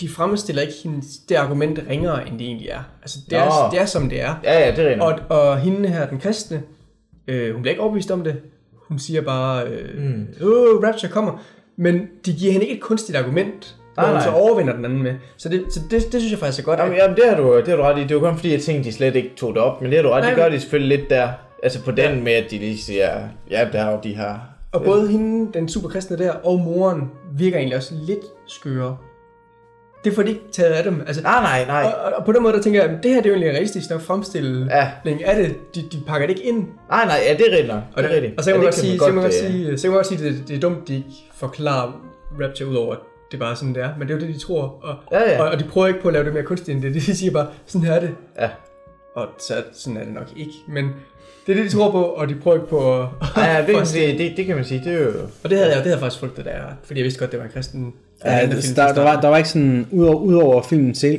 de fremstiller ikke hendes, det argument ringere, end det egentlig er. Altså, det er, Nå. det er som det er. Ja, ja, det er rent. Og, og hende her, den kristne, øh, hun bliver ikke overbevist om det. Hun siger bare, øh, mm. oh, Rapture kommer. Men de giver hende ikke et kunstigt argument, hvor Nej, hun nej. så overvinder den anden med. Så det, så det, det synes jeg faktisk er godt. Jamen, at- jamen, det har, du, det har du ret i. Det var kun fordi, jeg tænkte, de slet ikke tog det op. Men det har du ret i. Nej, Det gør men- de selvfølgelig lidt der. Altså på den med, at de lige siger, ja, der er jo de her... Og både hende, den superkristne der, og moren virker egentlig også lidt skøre. Det får de ikke taget af dem. Altså, Nej, nej, nej. og, og, på den måde, der tænker jeg, at det her det er jo egentlig en realistisk nok fremstilling Ja. af det. De, de pakker det ikke ind. Nej, nej, ja, det er rigtigt nok. Og, det er rigtigt. og så kan Ja, man det godt sige, man godt sige, så kan man sige, det, det er dumt, de ikke forklarer Rapture ud over, at det er bare sådan, det er. Men det er jo det, de tror. Og, Ja, ja. og, og de prøver ikke på at lave det mere kunstigt end det. De siger bare, sådan her er det. Ja. Og så sådan er det nok ikke. Men det er det, de tror på, og de prøver ikke på at... Ja, det, at- det, det, det, kan man sige. Det er jo... Og det havde jeg, det havde jeg faktisk frygtet, jeg, fordi jeg vidste godt, det var en kristen... Ja, en der, der, var, der var ikke sådan, udover, udover filmens, øh,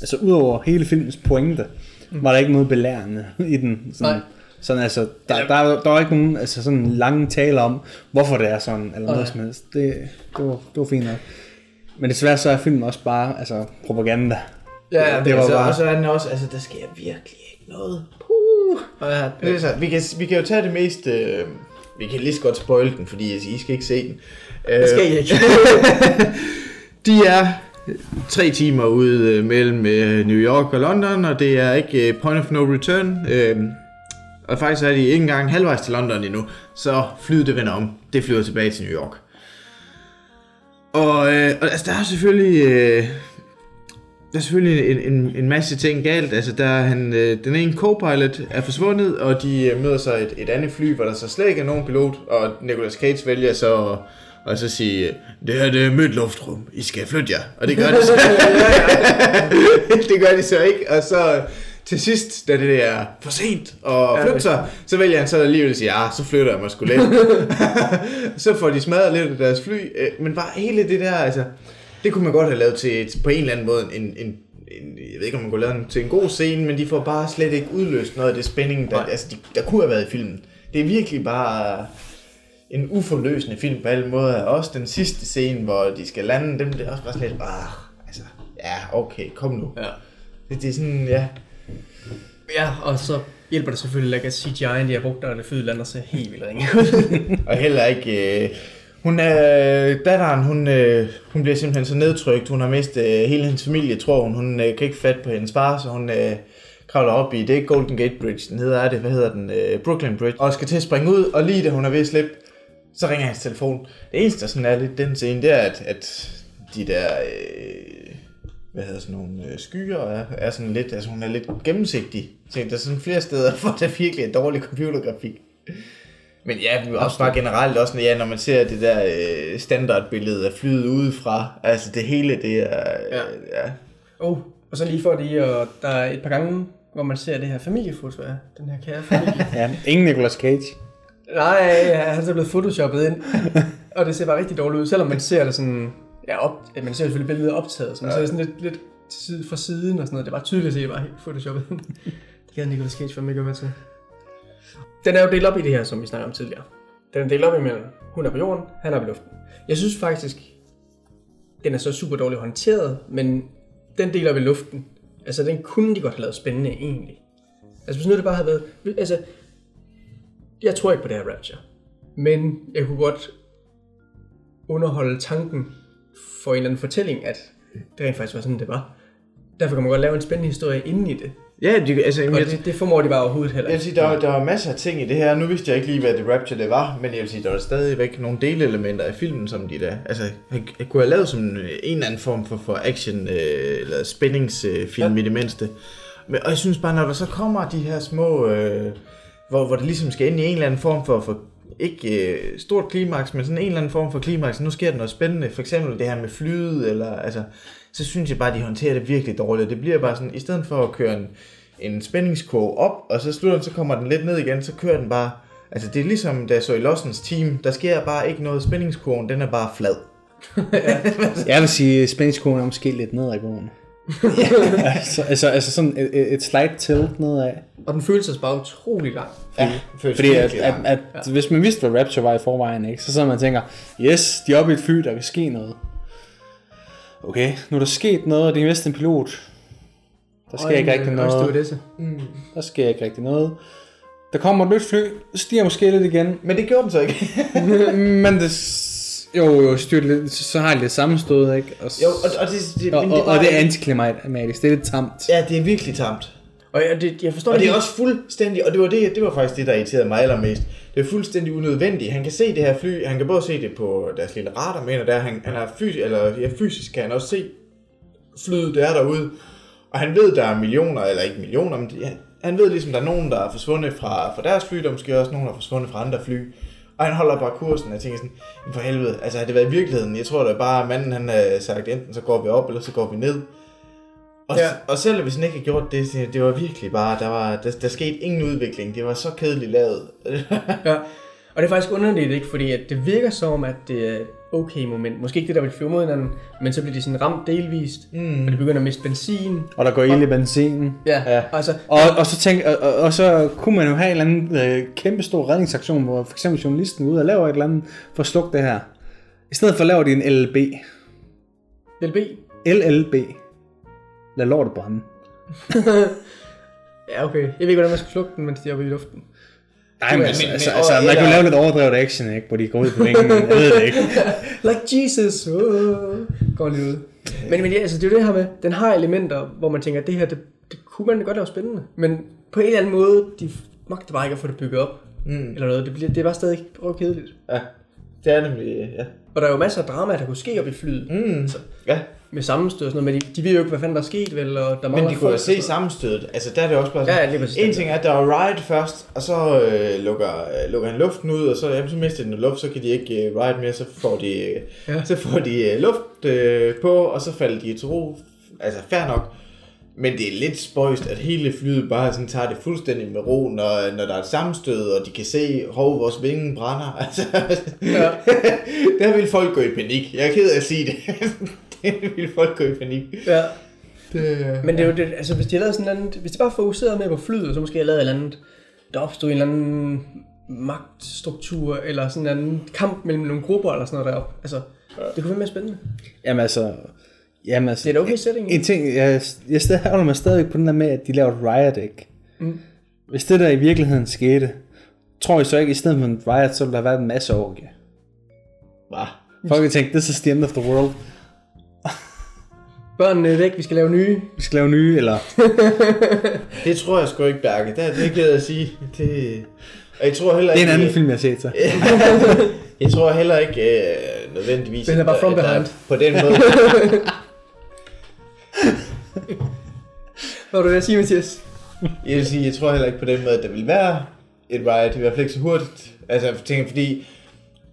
altså udover hele filmens pointe, mm. var der ikke noget belærende i den. Sådan, Nej. sådan altså, der, der, der var ikke nogen altså sådan lange taler om, hvorfor det er sådan, eller noget Nej. som helst. Det, det, var, det var fint nok. Men desværre så er filmen også bare altså, propaganda. Ja, ja, det var altså, bare... Og så er den også, altså der sker virkelig ikke noget. Puh. Og ja, Det er så, vi, kan, vi kan jo tage det mest... Øh, vi kan lige så godt spoil den, fordi I skal ikke se den. Det skal I ikke. De er tre timer ude øh, mellem øh, New York og London, og det er ikke øh, point of no return. Øh, og faktisk er de ikke engang halvvejs til London endnu, så flyet det vender om. Det flyver tilbage til New York. Og, øh, og altså, der er selvfølgelig... Øh, der er selvfølgelig en, en, en masse ting galt. Altså, der er han, øh, den ene co-pilot er forsvundet, og de øh, møder så et, et andet fly, hvor der så slet ikke er nogen pilot, og Nicolas Cage vælger så at og så sige, det her det er mit luftrum, I skal flytte jer. Og det gør de så, det gør de så ikke, og så til sidst, da det er for sent og flytte sig, så vælger han så alligevel at sige, ja, så flytter jeg mig sgu lidt. så får de smadret lidt af deres fly. øh, Men bare hele det der, altså, det kunne man godt have lavet til et, på en eller anden måde en, en, en jeg ved ikke, om man kunne lave den til en god scene, men de får bare slet ikke udløst noget af det spænding, der, altså, de, der kunne have været i filmen. Det er virkelig bare en uforløsende film på alle måder. Også den sidste scene, hvor de skal lande, dem det er også bare sådan lidt, ah, altså, ja, okay, kom nu. Ja. Det, det er sådan, ja, Ja, og så hjælper det selvfølgelig ikke, at CGI'en, de har brugt, når det fede lander ser helt vildt ringe og heller ikke... Øh, hun er, datteren, hun, øh, hun bliver simpelthen så nedtrykt. Hun har mistet øh, hele hendes familie, tror hun. Hun øh, kan ikke fat på hendes far, så hun øh, kravler op i, det er ikke Golden Gate Bridge, den hedder, er det, hvad hedder den, øh, Brooklyn Bridge, og skal til at springe ud, og lige da hun er ved at slippe, så ringer hans telefon. Det eneste, der sådan er lidt den scene, det er, at, at de der, øh, hvad hedder sådan nogle øh, skyer, er, er sådan lidt, altså hun er lidt gennemsigtig. Så der er sådan flere steder, hvor der virkelig er dårlig computergrafik. Men ja, også bare generelt også, når- ja, når man ser det der øh, standardbillede af flyet udefra, altså det hele, det er, Ja. ja. ja. oh, og så lige for lige, og der er et par gange, hvor man ser det her familiefoto af den her kære familie. Ja, ingen Nicolas Cage. Nej, ja, han er så blevet photoshoppet ind. Og det ser bare rigtig dårligt ud, selvom man ser det sådan... Ja, op, ja, man ser selvfølgelig billedet optaget, så man ser det sådan lidt, lidt side, fra siden og sådan noget. Det bare tydeligt at se, at det var helt photoshoppet det kan Nicolas Cage være mega med til. Den er jo delt op i det her, som vi snakkede om tidligere. Den er delt op imellem, hun er på jorden, han er på luften. Jeg synes faktisk, den er så super dårligt håndteret, men den deler vi luften, altså den kunne de godt have lavet spændende egentlig. Altså hvis nu det bare havde været, altså jeg tror ikke på det her Rapture. Men jeg kunne godt underholde tanken for en eller anden fortælling, at det rent faktisk var sådan, det var. Derfor kan man godt lave en spændende historie inden i det. Ja, de, altså, Og det, det formår de bare overhovedet heller jeg vil sige, der, var- der var masser af ting i det her. Nu vidste jeg ikke lige, hvad The Rapture det var, men jeg vil sige, der var stadigvæk nogle delelementer i filmen, som de der, altså, jeg, jeg kunne have lavet som en eller anden form for, for action, øh, eller spændingsfilm ja. i det mindste. Men, og jeg synes bare, når der så kommer de her små, øh, hvor, hvor det ligesom skal ind i en eller anden form for, for ikke øh, stort klimaks, men sådan en eller anden form for klimaks. Nu sker der noget spændende, for eksempel det her med flyet, eller altså, så synes jeg bare, de håndterer det virkelig dårligt. Det bliver bare sådan, i stedet for at køre en, en spændingskurve op, og så slutter den, så kommer den lidt ned igen, så kører den bare, altså det er ligesom, da jeg så i Lossens team, der sker bare ikke noget, spændingskurven, den er bare flad. Jeg vil sige, at spændingskurven er måske lidt nedadgående. altså, altså, altså sådan et, et- slight tilt nedad. Og den føles altså bare utrolig lang. Ja, Fordi at, at, at ja. hvis man vidste, hvad Rapture var i forvejen, ikke, så sidder man og tænker, yes, de er oppe i et fly, der kan ske noget. Okay, nu er der sket noget, og det er vist en pilot. Der sker ikke rigtig noget. Det. Der sker ikke rigtig noget. Der kommer et nyt fly, stiger måske lidt igen, Men det gjorde den så ikke. men det... Jo, jo, styrt lidt, så har de lidt sammenstået, ikke? Og, jo, og, og, det, det, og, men og, og bare- det er antiklimatisk, det er lidt tamt. Ja, det er virkelig tamt. Og jeg, det, jeg forstår Og det er ikke- også fuldstændig, og det var, det, det var faktisk det, der irriterede mig allermest. Det er fuldstændig unødvendigt. Han kan se det her fly, han kan både se det på deres lille radar, mener der, han, han er fysisk, eller ja, fysisk kan han også se flyet, der er derude. Og han ved, der er millioner, eller ikke millioner, men ja, han ved ligesom, der er nogen, der er forsvundet fra, fra deres fly, der er måske også nogen, der er forsvundet fra andre fly. Og han holder bare kursen, og jeg tænker sådan, "Men for helvede, altså har det været i virkeligheden? Jeg tror da bare, at manden han har sagt, enten så går vi op, eller så går vi ned. Og, Ja. og selv hvis han ikke har gjort det, så det var virkelig bare, der, var, der, der skete ingen udvikling. Det var så kedeligt lavet. Ja. Og det er faktisk underligt, ikke? Fordi at det virker som, at det er okay moment. Måske ikke det, der vil flyve mod hinanden, men så bliver de sådan ramt delvist, mm. og de begynder at miste benzin. Og der går ild i benzinen. Ja, Ja. altså, Og, og, så tænk, og, og, og, så kunne man jo have en eller anden øh, kæmpe stor redningsaktion, hvor for eksempel journalisten er ude og laver et eller andet for at slukke det her. I stedet for laver de en LLB. LB. LLB. Lad lortet brænde. Ja, okay. Jeg ved ikke, hvordan man skal slukke den, mens de er oppe i luften. Nej, men, men- altså, men- altså, altså man kan jo lave lidt overdrevet action, ikke? Hvor de går ud på vingen. Jeg ved det ikke. Like Jesus. Oh, går lige ud. Men, men ja, altså, det er jo det her med, den har elementer, hvor man tænker, at det her, det, det kunne man godt lave spændende. Men på en eller anden måde, de magter bare ikke at få det bygget op. Mm. Eller noget. Det, bliver, det er bare stadig røvkedeligt. ja, det er nemlig, ja. Og der er jo masser af drama, der kunne ske op i flyet. Mm. Altså, ja. Med sammenstød og sådan noget, men de, de ved jo ikke, hvad fanden der er sket, vel? Og der Men de kunne jo se sammenstødet. Altså der er det også bare sådan, ja, lige præcis. en ting er, at der er ride først, og så øh, lukker, øh, lukker han luften ud, og så, jamen, så mister den luft, så kan de ikke øh, ride mere, så får de, øh, Ja. så får de øh, luft øh, på, og så falder de til ro. Altså fair nok. Men det er lidt spøjst, at hele flyet bare sådan tager det fuldstændig med ro, når, når der er et sammenstød, og de kan se, hov, vores vinge brænder. Altså, Ja. der vil folk gå i panik. Jeg er ked af at sige det. det vil folk gå i panik. Ja. Det, Men det er jo det, altså hvis de havde lavet sådan noget, hvis de bare fokuserede mere på flyet, så måske havde lavet et eller andet, der opstod en eller anden magtstruktur, eller sådan en anden kamp mellem nogle grupper, eller sådan noget deroppe. Altså, det kunne være mere spændende. Jamen altså... Jamen altså... Det er et okay setting. En ting, jeg, jeg stadig holder mig stadig på den der med, at de laver riot, ikke? Mm. Hvis det der i virkeligheden skete, tror jeg så ikke, i stedet for en riot, så ville der have været en masse orgie. Hva? Folk vil tænke, this is the end of the world. Børnene er væk, vi skal lave nye. Vi skal lave nye, eller... Det tror jeg sgu ikke, Bærke. Det er det er jeg at sige. Det, og jeg tror heller Det er en ikke... anden film, jeg har set så. Jeg tror heller ikke øh, nødvendigvis... Den er bare at- from at behind. På den måde... Hvad var du ved at sige, Mathias? Jeg vil sige, jeg tror heller ikke på den måde, at der vil være et riot, i hvert fald ikke så hurtigt. Altså, jeg tænker, fordi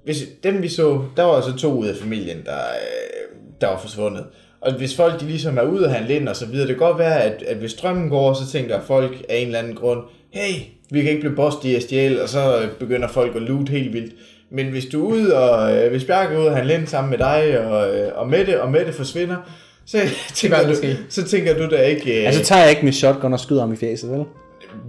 hvis dem vi så, der var altså to ud af familien, der, øh, der var forsvundet. Og hvis folk de ligesom er ude og handle ind og så videre, det kan godt være, at, at hvis strømmen går, så tænker folk af en eller anden grund, hey, vi kan ikke blive bost i at stjæle, og så begynder folk at loot helt vildt. Men hvis du er ude, og øh, hvis Bjarke er ude og handle ind sammen med dig og, øh, og Mette, og Mette forsvinder, så tænker, aldrig du, så tænker du da ikke... Øh, Altså tager jeg ikke min shotgun og skyder ham i fjeset, vel?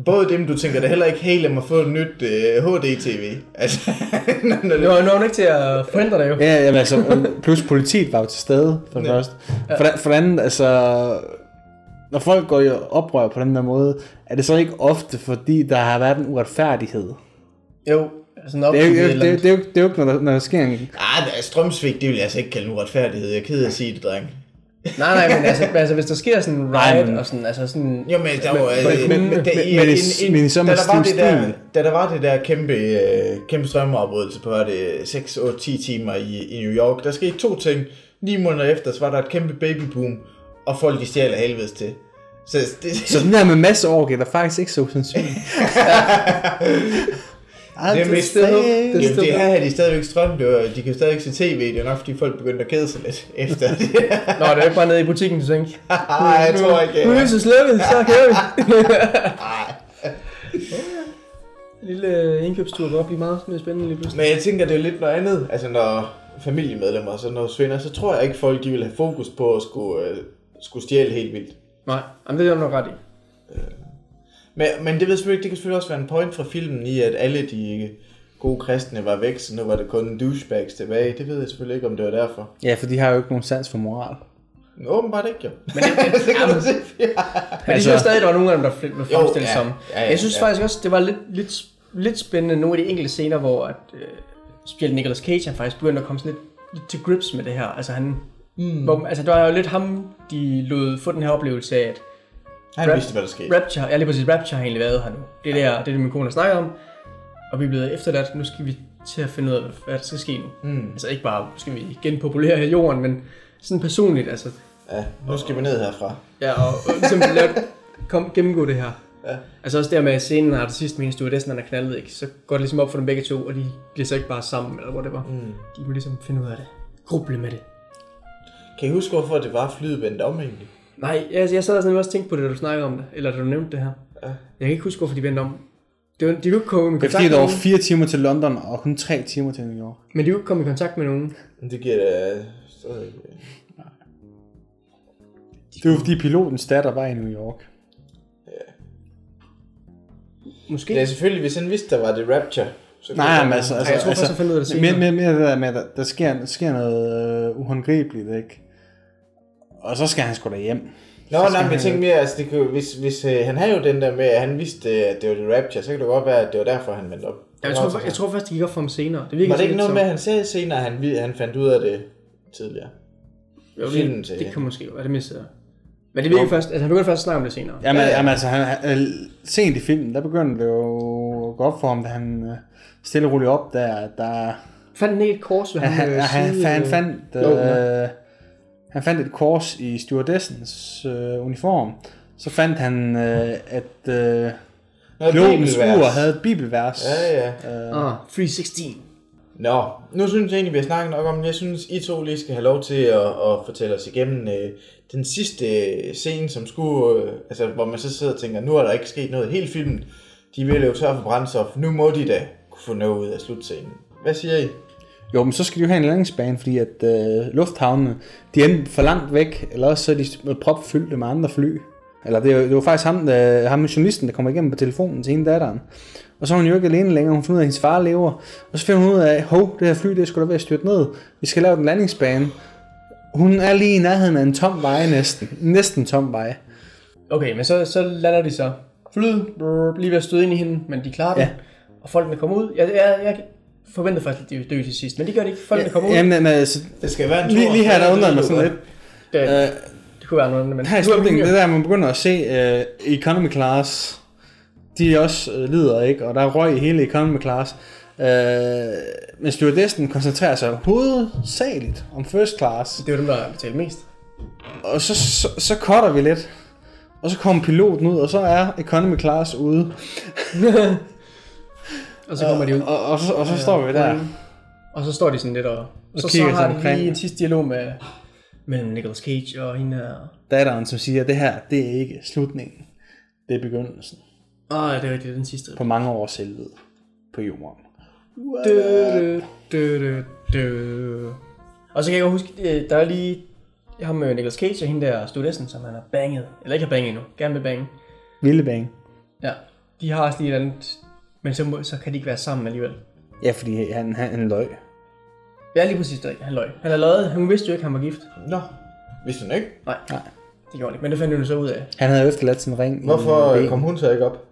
både dem, du tænker, det er heller ikke helt om at få et nyt uh, HD-TV. Altså, når det, er er hun ikke til at forhindre dig jo. Ja, jamen, altså, plus politiet var jo til stede, for det Ja. første. For, for den anden, altså, når folk går i oprør på den der måde, er det så ikke ofte, fordi der har været en uretfærdighed? Jo, altså en Det er jo, det, det, det, er jo, det er jo ikke, når der, når der sker en... ah, der er strømsvigt, det vil jeg altså ikke kalde en uretfærdighed. Jeg er ked af at sige det, dreng. Nej, nej, men altså, altså hvis der sker sådan en riot og sådan, altså sådan... Jo, men der var... Men- men- men- da der var det der, kæmpe, øh, kæmpe strømafbrydelse på, var det 6, 8, 10 timer i, i New York, der skete to ting. Ni måneder efter, så var der et kæmpe babyboom, og folk de stjal af helvedes til. Så det, Så den der med masse orgie, der er faktisk ikke så sandsynligt. det er mest sted- det er Jamen, det her har de stadigvæk strøm, det var, de kan stadigvæk se tv, det er nok fordi folk begyndte at kede sig lidt efter det. Nå, det er ikke bare nede i butikken, du tænker. Nej, jeg tror ikke. Nu er lyset slukket, så kører vi. Lille øh, indkøbstur går op i meget mere spændende lige pludselig. Men jeg tænker, det er lidt noget andet. Altså, når familiemedlemmer og sådan noget svinder, så tror jeg ikke, folk de vil have fokus på at skulle, øh, skulle stjæle helt vildt. Nej, jamen, det er du nok ret i. Men, men det, ved selvfølgelig, ikke- det kan selvfølgelig også være en point fra filmen i, at alle de gode kristne var væk, så nu var det kun douchebags tilbage. Det ved jeg selvfølgelig ikke, om det var derfor. Ja, for de har jo ikke nogen sans for moral. Men åbenbart ikke, jo. Men det, det, det kan man se. Men Altså- det synes jeg stadig, der var nogle af dem, der blev fremstillet ja. som. Ja, ja, jeg synes ja. faktisk også, det var lidt, lidt, lidt spændende, nogle af de enkelte scener, hvor at, øh, specielt Nicolas Cage, han faktisk begyndte at komme sådan lidt, lidt til grips med det her. Altså han, mm. hvor, altså det var jo lidt ham, de lod få den her oplevelse af, at Han Rap- vidste, hvad der skete. Rapture, ja lige præcis, Rapture har egentlig været her nu. Det er det, her, det, er det min kone har snakket om. Og vi er blevet efterladt, nu skal vi til at finde ud af, hvad der skal ske nu. Mm. Altså ikke bare, skal vi genpopulere jorden, men sådan personligt, altså. Ja, nu skal vi ned herfra. Ja, og, og ligesom lave, kom, gennemgå det her. Ja. Altså også der med scenen har det sidste med stewardess, han er knaldet, ikke? Så går det ligesom op for dem begge to, og de bliver så ikke bare sammen, eller whatever. Mm. De kunne ligesom finde ud af det. Gruble med det. Kan I huske, hvorfor det var flyet vendt om egentlig? Nej, jeg, jeg sad sådan også og tænkte på det, da du snakkede om det, eller da du nævnte det her. Ja. Jeg kan ikke huske, hvorfor de vendte om. Det var, de kunne ikke komme i Det er kontakt fordi, med der var nogen, fire timer til London, og kun tre timer til New York. men de kunne ikke komme i kontakt med nogen. Men det giver da stadig... øh, Det var fordi pilotens datter var i New York. Måske. Ja, selvfølgelig, hvis han vidste, der var det Rapture. Så kunne Nej, han- men altså, altså, jeg tror altså først, jeg fandt ud af det senere. mere, mere, mere det der der, der sker, der sker noget uh, uhåndgribeligt, ikke? Og så skal han sgu da hjem. Nå, nej, men jeg tænker mere, altså, det kunne, hvis, hvis øh, han havde jo den der med, at han vidste, øh, at det var det Rapture, så kan det godt være, at det var derfor, han vendte op. Ja, jeg, tror, jeg tror først, det gik op for ham senere. Det virker Var det ikke noget lidt med, at han sagde senere, at han, vid- han fandt ud af det tidligere? som- jo, filmen det, det kan måske være, det mistede jeg. Men det virker først, altså han begyndte først at snakke om det senere. Jamen, Ja, ja, ja. jamen altså, han, han, øh, sent i filmen, der begyndte det jo at gå op for ham, da han øh, stille og roligt op der, der Fandt han ikke et kors ved han, ham? han, han, han, fandt, øh, han fandt et kors i stewardessens øh, uniform. Så fandt han, øh, at øh, bibelvers. ur havde et bibelvers. Ja, ja. Ah, 316. Nå, nu synes jeg egentlig, vi har snakket nok om det. Jeg synes, I to lige skal have lov til at, at fortælle os igennem øh, den sidste øh, scene, som skulle, øh, altså, hvor man så sidder og tænker, nu er der ikke sket noget i hele filmen. De vil jo tør for brændstof. Nu må de da kunne få noget ud af slutscenen. Hvad siger I? Jo, men så skal de jo have en landingsbane, fordi at øh, lufthavnene, de er enten for langt væk, eller også så er de propfyldte med andre fly. Eller det, det var faktisk ham, der, ham med journalisten, der kommer igennem på telefonen til hende datteren. Og så er hun jo ikke alene længere, hun finder ud af, at hendes far lever. Og så finder hun ud af, hov, det her fly, det skulle da være styrt ned. Vi skal lave en landingsbane. Hun er lige i nærheden af en tom vej næsten. Næsten tom vej. Okay, men så, så lander de så flyet, brrr, lige ved at støde ind i hende, men de klarer det. Ja. Og folkene kommer ud. Jeg, jeg, jeg forventede faktisk, at de ville dø til sidst, men de gør det ikke. Folkene kommer ud. Jamen, men, altså, Det skal være en lige, toer. lige her, der undrer jeg mig sådan lidt. det, Øh, det kunne være noget andet, men... Her i slutningen, det der, man begynder at se uh, economy class, de også uh, lider, ikke? Og der er røg i hele economy class. Uh, men stewardessen koncentrerer sig hovedsageligt om first class. Det er jo dem, der betaler mest. Og så, så, så cutter vi lidt. Og så kommer piloten ud, og så er economy class ude. Og så kommer de ud. Og, og, så, og så står vi der. Og så står de sådan lidt og... og så, så har de lige en sidste dialog med, mellem Nicolas Cage og hende her. Datteren, som siger, at det her, det er ikke slutningen. Det er begyndelsen Åh, oh, det er rigtigt, den sidste. på mange års selvhed på jorden. Dø, dø, dø, dø. Og så kan jeg godt huske, øh, der er lige ham med Nicolas Cage og hende der stewardessen, som han har banget. Eller ikke har banget endnu. Gerne vil bange. Vilde bang. Ja. De har også lige et andet... Men så, må, så kan de ikke være sammen alligevel. Ja, fordi han, han, han løg. Ja, lige præcis det. er. Han løg. Han har løjet. Hun vidste jo ikke, at han var gift. Nå, vidste hun ikke? Nej. Nej. Det gjorde han ikke. Men det fandt hun så ud af. Han havde efterladt sin ring. i Hvorfor øh, kom hun så ikke op?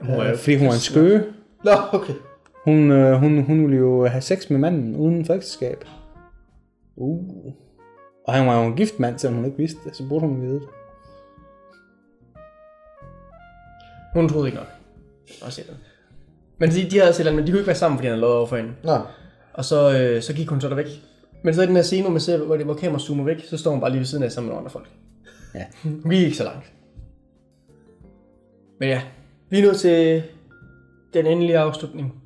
Hun var jo Fordi hun var en skøge. Nå, okay. Hun, øh, hun, hun ville jo have sex med manden uden for ægteskab. Uh. Og han var jo en gift mand, selvom hun ikke vidste det, så burde hun vide det. Hun troede ikke nok. Også det. Men de, de havde selv, men de kunne ikke være sammen, fordi han havde lovet over for hende. Nå, Og så, øh, så gik hun så der væk. Men så i den her scene, hvor man ser, hvor, det, hvor kameraet zoomer væk, så står hun bare lige ved siden af sammen med nogle andre folk. Ja. Hun gik ikke så langt. Men ja, vi er nået til den endelige afslutning.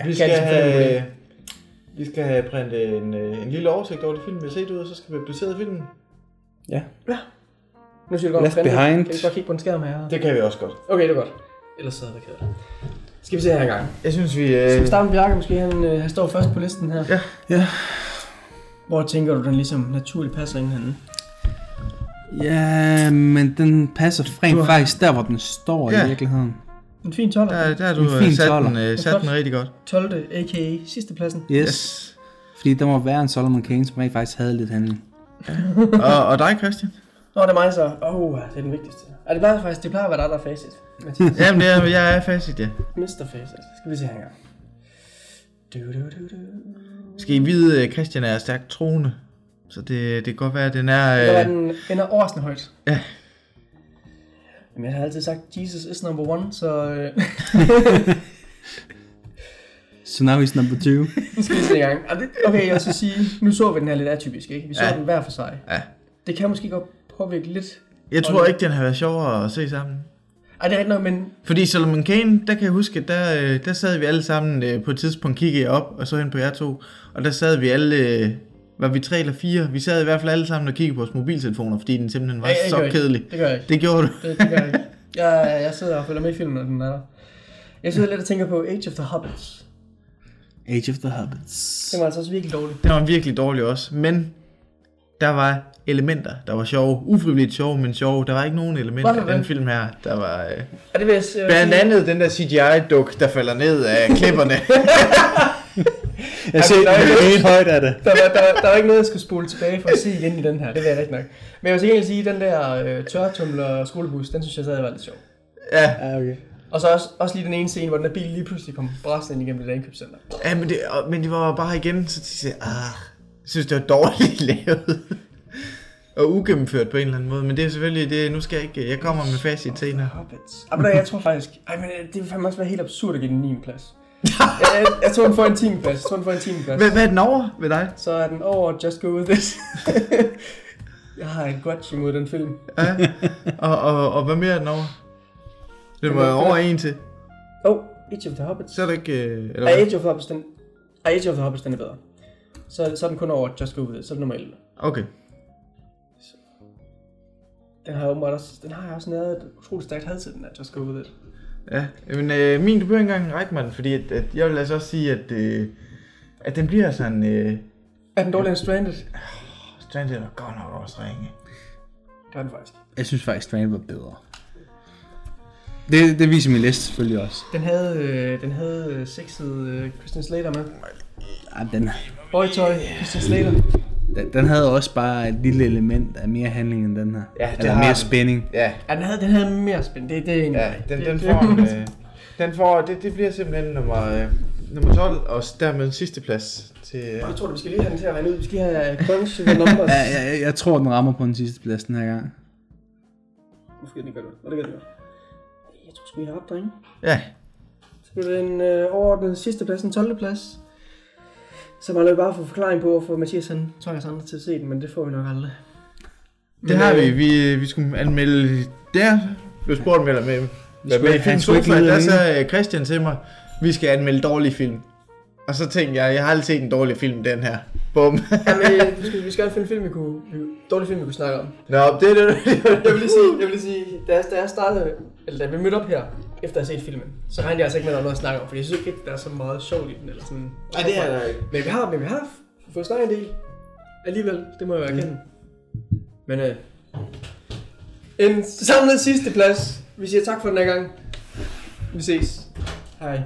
Ja, vi skal, have, vi skal have printet en, øh, en lille oversigt over de film, vi har set ud, og så skal vi have placeret filmen. Ja. Nu siger du godt, Left printe. Behind. Kan vi godt kigge på en skærm her? Det kan vi også godt. Okay, det er godt. Ellers så er det kedeligt. Skal vi se her engang. Jeg synes, vi... Skal vi Øh, starte med Bjarke måske? Han, øh, han står først på listen her. Ja. Ja. Hvor tænker du, den ligesom naturligt passer ind henne? Ja, men den passer rent har- faktisk der, hvor den står Ja. i virkeligheden. En fin 12. der, der har du En fin øh, sat, toller. den, øh, sat den rigtig godt. 12. a.k.a. sidste pladsen. Yes. yes. Fordi der må være en Solomon Kane, som rent faktisk havde lidt handling. Og, og dig, Christian? Nå, det er mig så. Åh, oh, det er den vigtigste. Ja, det plejer faktisk, det plejer at være dig, der er facit. Mathias. Jamen, det er, jeg er facit, ja. Mr. Facit. Skal vi se her engang. Du, du, du, du. Skal I vide, at Christian er stærkt troende? Så det, det kan godt være, at den er... Øh, den ender overraskende højt. Ja. Jamen, jeg har altid sagt, Jesus is number one, så øh, So now he's number two. nu skal vi se gang. Det- Okay, jeg skal sige, nu så vi den her lidt atypisk, ikke? Vi så Ja. den hver for sig. Ja. Det kan måske godt påvirke lidt. Jeg tror ikke, den har været sjovere at se sammen. Ej, det er rigtigt nok, men Fordi Solomon Kane, der kan jeg huske, der, øh, der sad vi alle sammen øh, på et tidspunkt, kiggede op og så hen på jer to, og der sad vi alle, øh, var vi tre eller fire? Vi sad i hvert fald alle sammen og kiggede på vores mobiltelefoner, fordi den simpelthen var jeg så ikke. kedelig. det gør jeg ikke. Det gjorde du. Det, det gør jeg ikke. Jeg, jeg sidder og følger med i filmen, når den er der. Jeg sidder lidt og tænker på Age of the Hobbits. Age of the Hobbits. Det var altså også virkelig dårligt. Den var virkelig dårlig også, men der var elementer, der var sjove. Ufrivilligt sjove, men sjove. Der var ikke nogen elementer i den film her, der var... Øh... Og det jeg vil Blandt sige- andet den der CGI-duk, der falder ned af klipperne. Jeg ser der er helt højt af det. der, var, der, der var ikke noget, jeg skulle spole tilbage for at se igen i den her. Det vil jeg rigtig nok. Men jeg vil så egentlig sige, at den der øh, tørretumler skolebus, den synes jeg stadig var lidt sjov. ja, Ja, okay. Og så også, også lige den ene scene, hvor den der bil lige pludselig kom bræsende ind igennem det der indkøbscenter. ja men, det, og- men det var bare igen, så de sagde, ah, jeg synes, det var dårligt lavet. og ugennemført på en eller anden måde. Men det er selvfølgelig, det, nu skal jeg ikke, jeg kommer med facit senere. Hobbits. Ej, men jeg tror faktisk, ej, men øh, det vil fandme også være helt absurd at give den 9. plads. jeg, jeg, jeg, tror, den får en 10. plads. Jeg tror, den får en 10. plads. Hvad, hvad er den over ved dig? Så er den over Just Go With This. jeg har en grudge imod den film. Ja. Og, og, og hvad mere er den over? Den var over en til. Oh, Age of the Hobbits. Så er det ikke... øh, Eller? Age of the Hobbits, den, Age of the Hobbits, den er bedre. Så, så er den kun over Just Go With It, så er den nummer 11. Okay. Den har åbenbart også, den har jeg også næret et utroligt stærkt had til den der Just Go With It. Ja, men øh, min, du behøver ikke engang række mig den, fordi at, at jeg vil altså også sige, at, øh, at den bliver sådan... Øh, Er den dårligere end Stranded? Stranded er godt nok også ringe. Det er den faktisk. Jeg synes faktisk, Stranded var bedre. Det, det viser min liste selvfølgelig også. Den havde, øh, den havde øh, sexet øh, Christian Slater med. Ja, den, Boy Toy, Christian Slater. den, den havde også bare et lille element af mere handling end den her. Ja, det Eller har mere den. spænding. Ja, Ja, den havde, den havde mere spænd. Det, det er egentlig ja den, det, den det- får en, øh, den får, det, det bliver simpelthen nummer, øh, nummer 12, og dermed en sidste plads til... Øh, Jeg tror, du, vi skal lige have den til at regne ud. Vi skal have crunch numbers. Ja, jeg, jeg, jeg tror, den rammer på den sidste plads den her gang. Måske den ikke gør det. Nå, det gør det godt. Jeg tror sgu, vi har ret, drenge. ja, Så bliver det en øh, overordnet sidste plads, en 12. plads. Så mangler vi bare at få forklaring på, hvorfor Mathias han tog os andre til at se den, men det får vi nok aldrig. det har vi. vi. Vi skulle anmelde... Der blev spurgt med, med, med, med film Sofa, der sagde Christian til mig, vi skal anmelde dårlige film. Og så tænkte jeg, jeg har aldrig set en dårlig film, den her. Bum. Jamen, øh, vi skal, vi skal finde en film, vi kunne, dårlig film, vi kunne snakke om. Nå, det er det. Jeg vil lige sige, jeg vil lige sige da, jeg, da jeg startede, eller da vi mødte op her, efter at have set filmen, så regnede jeg altså ikke med, at der var noget at snakke om, fordi jeg synes ikke, der er så meget sjovt i den, eller sådan. Nej, det er der ikke. Men vi har, men vi har fået snakket en del. Alligevel, det må jeg jo erkende. Men øh, en samlet sidste plads. Vi siger tak for den her gang. Vi ses. Hej.